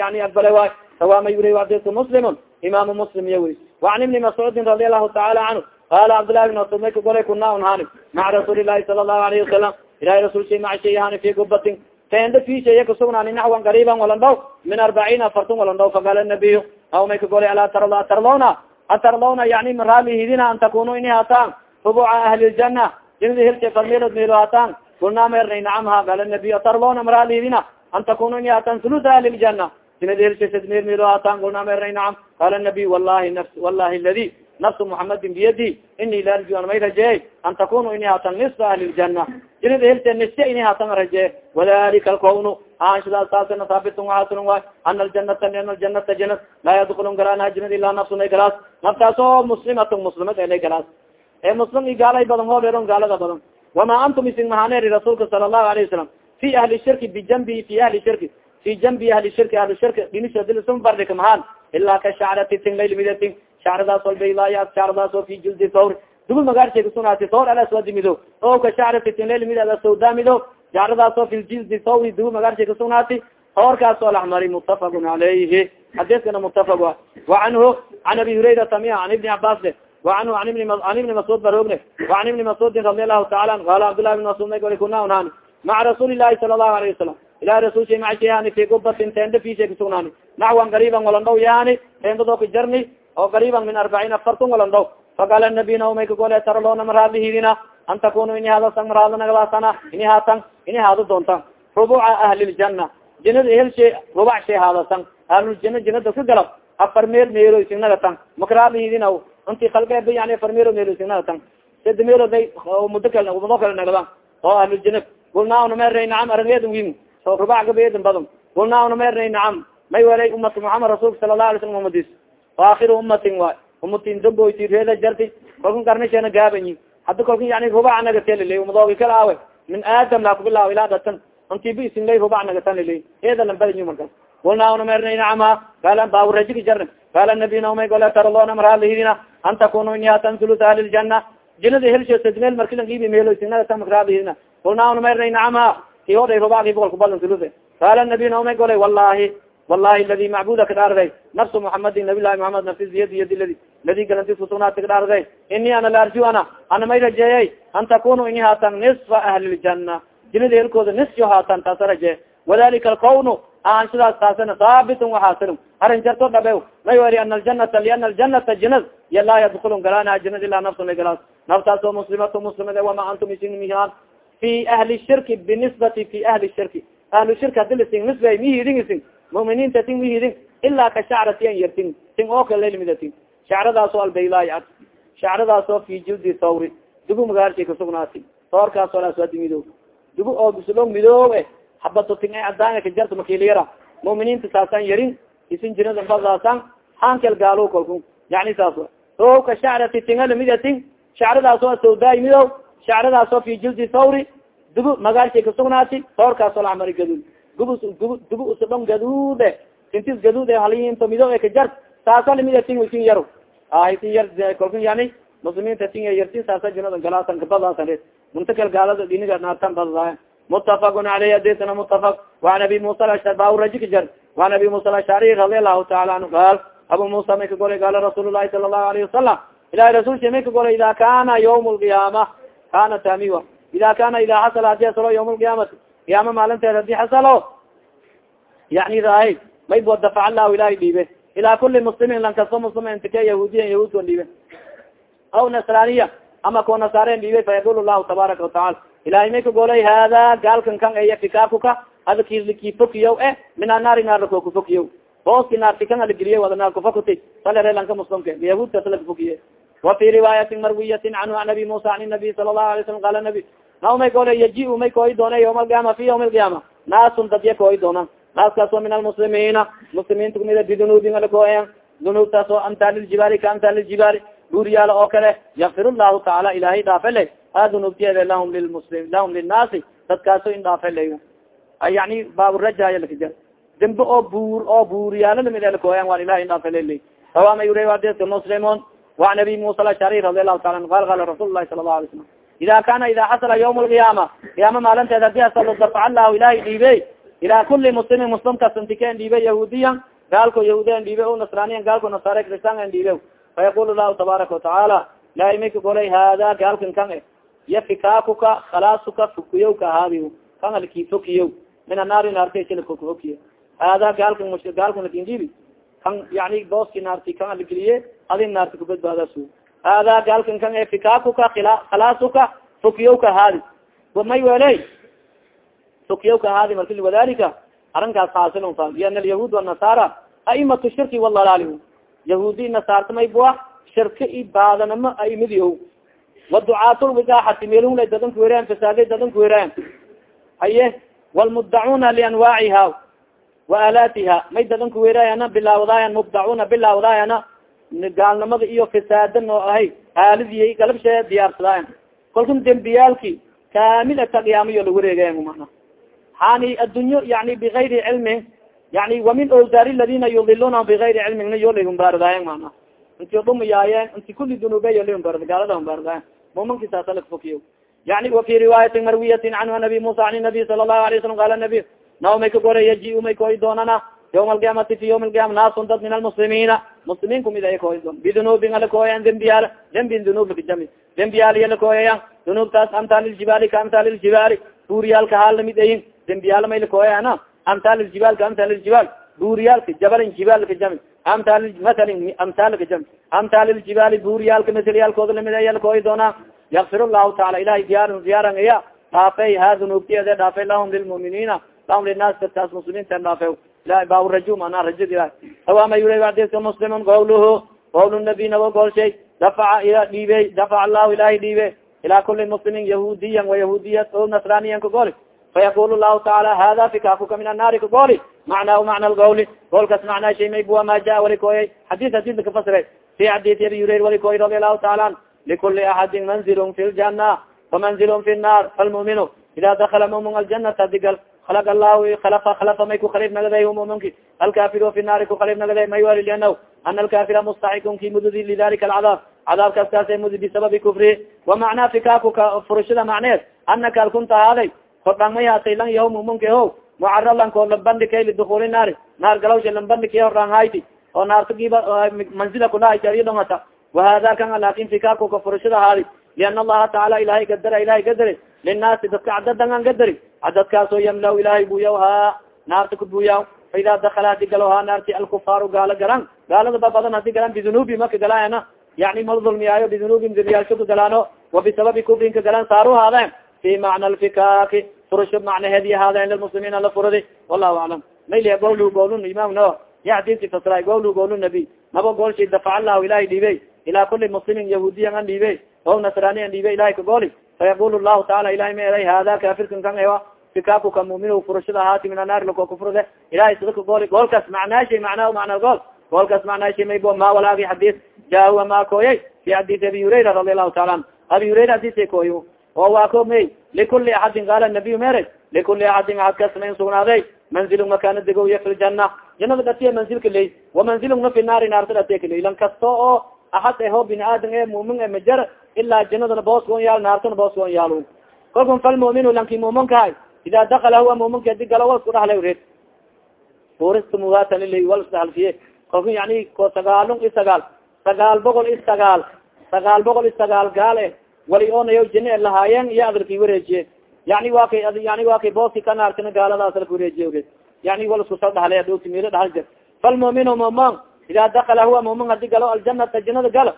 yani akbale waay sawama yuri adilku muslimun imaamu muslim iya weri wacan ibni mascuudin radi allahu taala canhu qala cabdllahi bin masud may ka golay kuna un hani maca rasuuli lahi sala allahu alayhi wasalam ilahay rasul shay maca shay hani fi gubatin tenda fi shaya kasugnaani naxwan gariiban walan dhaw min arbaciin afartun walan dhaw faqala nabiyu aw may ka golay alaa tarla atarlawna atarlawna yani maraali hidina an takunu ini hataan rubuca ahli ljana jinadi hilsha falmeelod meelo hataan kulnaa maernay nacamha qala nabiyu atarlawna maraali hidina an takunu ini hataan sulusa ahli ljana nacam qala nabiy wallahi nafs wallahi ladi nafsu muhamadin biyadi ini larju an may rajeey an takunu ini hatan nisfa ahli ljana jinada helte nisya ini hatan rajeey wadalika alkownu aanshadaas taasina saabitun waasilun waay ana aljanata lian aljanata janat laa yadkulun galaanha jinad ilaa nafsun ay galaas naftaas oo muslimatun muslimad elay galaas ee muslim i gaalay badan hoobeeron gaalada badan wama antum ising mahaneeri rasuulka sala allahu alayhi wasalam fi ahli shirki bijambi fi ahli shirki fi jambi ahli shirki ahli shirki dhinisadilisum bardika mahaan ilaa ka shacrati tinlaymidatin shacradaas oo baylaaya shacradaas oo fi juldi thawr dugul magaarshey kusunaati thawr alaswadi mido o ka shacrati tinlaylmid alasawda mido shacradaas oo fi jildi thawri dugul magaarshey kusunaati thawrkaas oo alaxmari mutafaqun calayhi xadiskana mutafaq wa wa canhu can abi hurayrata miya an ibni cabas le wa canhu an ibni an ibni mascuud baroogne wa can ibni mascuudin radi allahu taala an qala cabdullahi ibn mascuud may goli kuna unhani maca rasuuli lahi sala allahu alayhi wasalam ilahi rasulsha maca shayani fi gubatin tenda fishay kusugnaani naxwan gariiban walan dhaw yaani tendadoo ka jarni oo qariiban min arbaciin afartun walan dhaw faqala nabi naumay ka gole taraloona maraadihidina an takunu ini hadasan maraada nagadaasana ini haatan ini haado doontan rubuca ahli ljana jinada hel shay rubac shay haadasan ahluljina jinada ka galab. Afar meel meelo isinagatan makrabihidina inti kalgeeba yani afar meelo meelo isinagatan sadi meelo day mudo kal mudo kale nagdan oo ahluljina gulnaa una meernay nacam arangedin wim so rubac gabeedin badon gulnaa una meernay nacam. May welay umata muxamed rasulka sala lahu alay slam umadis aakhiru umatin waay umatin damboyti reeda jarti. Kalkan garnasheena gaabanyi hadda kalkan yani rubac nagatele umadoogi kala awe min aadam laa kubilaaw ilaa dhatan intiba isin lay rubac nagatan lilay eeda lambadayi markas kulnaa una mernay nacama. Gaala baawrajiki jarn gaala nabina umay gole taralona maraalihidina an takunu inihatan sulus ahli ljana jinada helsho sadmeel markilan ibi meelo makraalihidina kulnaa una mernay nacama ki oday rubacki boqol kubalan suluse gaala nabina umay golay wallahi wallahi ladi macbuda ka dhaarday nafsu muhamadin nabi lahi muhamed nafsi yadi yadi ladi ladi galantis kusugnaata ka dhaarday ini ana laarju ana ana may rajeeyay an takunu ini haatan nisfa ahli ljana jinada helkooda nisyo haatan taasa rajeey wadalika alkawnu ahaanshadaas taasana haabitun waxaasilun harin jarto dhabe may weri ana aljanata liana aljanata jinad iya laa yadkulun galaana jinad ilaa nafsun la galaas naftaas oo muslimatu muslimade wama antum isin mihaan fi ahli shirki binisbati fi ahli shirki ahlu shirki hadi lising nisba mihidin isin muminiinta tin mihidin ilaa ka shacrati an yartin tin oo kale lamidati shacradaas oo albaylaay ad shacradaas oo fi jildi thawri dugu magaarsi kasugnaati toorkaas oo aswadi midoob dugu oo gusulong midoob e habato tin ay cadaan ka jarta makilyara muminiinta saasaan yarin isin jirada fasaasan hankel gaalo kolku yani saas o ka shacrati tinga lamidatin shacradaas oo sawdaay midoob shacradaas oo fi jildi thawri dugu magaarsi kasugnaati toorkaas oo laxmari gadud gub gub dugu usadhon gaduude intis gaduude halinto mido ka jar saasa lamida tin tin yaro ah tin yar kolka yani muslimiinta tin yartin saasa junada galaasan kabadaasan re muntakal gaalada diniga naartan badadaaya mutafaqun aleyh adetana mutafaq waan abi musa baurajika jar. Waan abi musa alashari radi allahu taala anhu qaal abu musa may ka golay qaala rasuul lahi sala allahu alayhi wasalam ilahi rasulka may ka golay ida kana ywm lqiyaama kana tamiwa ida kana ida xasala hadi asalo ywm lqiyaamati qiyaama maalinteed haddii xasalo yani rahay may bo dafac allahu ilahay dhiibe ilaa kuli muslimin lan kasto muslim intike yahuudiya yahuud kon dhiibe aw nasraniya ama ko nasaaren dhiibe fayaqul lahu tabaaraka watacaala ilahay may ka golay hada gaalkan kan eya fikaakuka ada ki fokiyo eh min anaari naar lako kufokiyo booski naarti kan aligeliye wada naar kufakuti salere lanka muslimke yahuudkas lakafokiye wa fi riwaayatin marwiyatin canhu an abi musa an nabiy sala lahu alay slam qala nabi naw may golay yaji may kooyi doona yawma alqiyaama fi yawmi alqiyaama naasun dadya kooyi doona naaskaas oo min almuslimiina muslimiinta kumida bidunuubin alakooya dunuubtaas oo amtaaliljibaali ka amtaaliljibaali guuriyaala oo kale yakfir llahu tacaala ilaahay dhaafele a dunuubtiyeede lahum lilmuslim lahum linnaasi dadkaaso in dhaafele yani baaburajaaya lakaja dembe oo buur oo buuriyaala la mid alakooyan waan ilahay in dhaafele sawama yure adeska waan abi musa alashari radi allahu taala an qal qala rasul lahi sala lahu alay slam ida kana ida xasala ywm alqiyaama qiyaama maalinteed haddii asalo dafac allahu ilahay dhiibe ila kuli muslimin muslim kasantiken dhiibe yahuudiyan gaalko yahuudiyan dhiibe o nasraniyan gaalko nasaare kristaankan dhiibe fayaqul lahu tabaaraka watacaala ilahay may ka golay hada gaalkan kan e iya fikaakuka khalaasuka fukiyowka ahaadi kan alki fokiyow min anaari naartsilfokiyo hada gaalkan gaalkan laakiin dhiibi kan yani booski naarti kan algeliye adin naarti kubadbaadaas hada gaalkan kan e fikaakuka khalaasuka fukiyowka ahaadi may weley fukiyowka ahaadi marki wadalika arrinkaas xaasilon fa liana alyahuud wanasara aimatu shirki walalali yahuudi nasaarta may bua shirka i baadanamo aimadiyo waducaatulwigaaxati meelunla dadan kuweraan fasaade dadan kuweraan haye walmudacuna lianwaaciha wa alaatiha. May dadan kuweeraayana bilaawdaayan mubdacuna bilaawdaayana gaalnimada iyo fasaadan oo ahay aalidiyay galabshee diyaarsadaayan. Kalkun dembiyaalki kaamilata qiyaamayo lawareegayan mana hani addunyo yani bigayri cilmin yani wamin awsaari ladina yudiluna bigayri cilmin na yolahumbaardaayan mana inti dhumiyaayen inti kuli dunuubeyo lahumbaard gaalada humbaardaayan mumanki saasalakfokiyo yani wafi riwaayatin marwiyatin canhu nabi musa an nabiy sala lahu alay salam qala nabiy naw may ka gore yaji may koy doonana yawma alqiyaamati fi yawmi alqiyama naasun dad min almuslimiina muslimiin kumid ay koy doon bidunuubin alakooyan dembiyaal dembin dunuub lakajami dembiyaal iya lakooyayan dunuubtaas amtaaliljibaali ka amtaaliljibaali buuriyaalka haal la mid ayin dembiyaal may lakooyana amtaaliljibaal ka amtaaliljibaal buuriyaalka jabalin jibaalka jami. Amtaal masalin amtaalka jami. Amtaaliljibaali buuriyaalka masalyaalkooda la mid aya lakooyi doonaa yakfir llahu taala ilahay diyaar diyaaran iya dhaafay ha dunuubtiyeede dhaafay lahum lilmu'miniina lahum linaas dadkaas muslimiinta dhaafe ilahi baawrajum ana rajid ilahi awama yura adiska muslimun gawluhu qawl nabi nabo goolshay dafaca ila dhiibe dafaca allahu ilahi dhiibe ila kuli muslimin yahudiyan wayahudiya o nasraniyan kagoli fayaqul lahu taala hada fikakuka min annaari kagoli macnaa macna lgawli goolkas macnaa shay maybuwa ma jaa walikoyay xadis hadis kafasira fi xadisi abi hurayra walikoy radi allahu taala an likuli axadin manzilun fi ljana wamanzilun fi nnar falmuminu ida dakala mumin aljanata digal halaq allahu alafa khalafa may kukalif nagaday muminki alkafiru fi naari kukalif nagaday may wali lianahu ana alkafira mustaxikun ki mududi lidalika alcadaab cadaabkaas kaasa mudi bisababi kufri wamacnaa fikakuka furashada macneed anaka alkunta ahaaday kordhang may haatay lang yaho muminka ho mucaralanko lambandikay lidukuli naari naar galawsha lambandiki horanghayti oo naartagiba manzila kulahaydongata wahada kan laakiin fikakuka furashada ahaadi liana allaha taala ilahay gadara ilahay gadari linaasi dadka cadadangan gadari cadadkaasoo yamla ilahay buyaw ha naarta kubuyaw faida dakala hadi galo ha naarti alkufaaru gaalo galan gaalada ba badan hadi galan bidunubi maka galaana yani mal dulmiyaayo bidunubim dunyaalsho ka galaano wa bisababi kufrin ka galan saaru haadeen fi macna alfikaki furasho macnaheedi haadeen lilmuslimiin ala furadi wallahu aclam maylia gowlu gowlun imam no ya hadisi fasra gowlu gowlu nabi nabo goolshay dafaca allahu ilahay dhiibey ila kuli muslimin yahuudiyan an dhiibey o nasrani an dhiibey ilahay ka gooli fayaqul lahu taala ilahay ma eray hada kafirkan kan ewa fikakuka mumin furashada ahaati min anaar lako kufrade ilahay sida ka gooli goolkaas macnaashay macnaa macna gool goolkaas macnaashay maybo ma walaagi xadis ja huwa ma kooyay fi xadis abi hurayra radi allahu taala an abi hurayra hadisa kooyo oo waa ko may likuli axadin qaala nabiy mere likuli axadin axad kasmayn sugnaaday manzilun makana degoya fi ljana janada dhatiya manzilka ley wamanziluna fi naari naarta dhatiya kaley lan kasta oo axad eho bini aadam e mumin e majar ilaa janadana booska on yaal naartana booska on yaal kalkun falmuminu lanki muminkahay ida dakala huwa muminka adi galo wal isku dhahlay red urista muwataniley wal isdhahalfiye kalku yani ko sagaalun i sagaal sagaal boqol i sagaal sagaal boqol i sagaal gaal e wali onayo jine lahaayeen iyo adalki wareejiye yani wa kay yani wa kay booski ka naartina gaaladaas alka wareejiye red yani wal isku soo dhahlay dhogti milo jir falmuminu mumin ida dakala huwa mumin hadi galo aljanata janada galo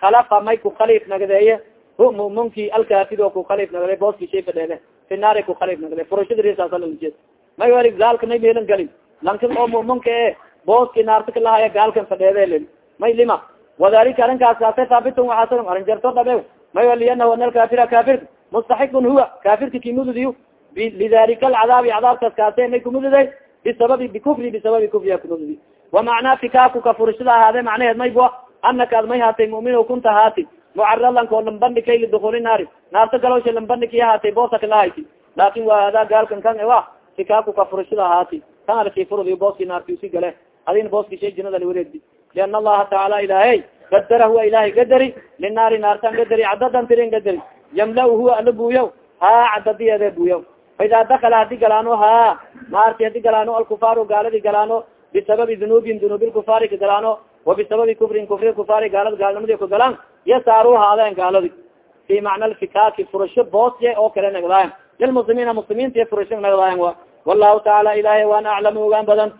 khalafa may kukhaliif nagadeeye hu muminki alkafir oo kukhaliif nagade booski shay fadheede fi naari kukhaliif nagade furashada risaasalajeed may wali gaalka may meelan galin lankin oo muminka e booski naarta kalahaya gaalkan fadheede lin may lima wadalika arrinkaas kaase haabitun waxaas arrin jarto dhabe may lianahu ana alkafira kafir mustaxikun huwa kafirka kimududiy lidalika alcadaabi cadaabkaas kaase may kumududay bisababi bikufri bisababi kufriya kumududi wamacnaa fikakuka furashada ahaade macnaheed mayba anaka ad may haatay mumin kunta haati. Mucaralanko lambandhikay lidukuli naari. Naarta galowsha lambandhiki haatay boosaka lahayti laakin waa hada gaalkan kan ewa fikakuka furashada ahaati kan alki furudi booski naarti usi gale. Adina booski shay jinada liwareegdi liana allaha tacaala ilaahay gadara huwa ilahay gadari linaari naartan gadari cadadan tirin gadari yamla huwa ala buuyaw ha cadadiyeede buuyaw faida dakala hadi galaano ha naarti hadi galaano alkufaaru gaaladi galaano bisababi dunuubihim dunuub lkufaari ka galaano wabisababi kufrin kufri kufaari gaalada gaalnimadi ka galaan yasaaru haadeen gaaladi fi macna alfikaki furasho boosye oo kale nagdaayan lilmuslimiina muslimiinta furasho nagdaayan wa wallahu taala ilahay waan aclamu ogaan badan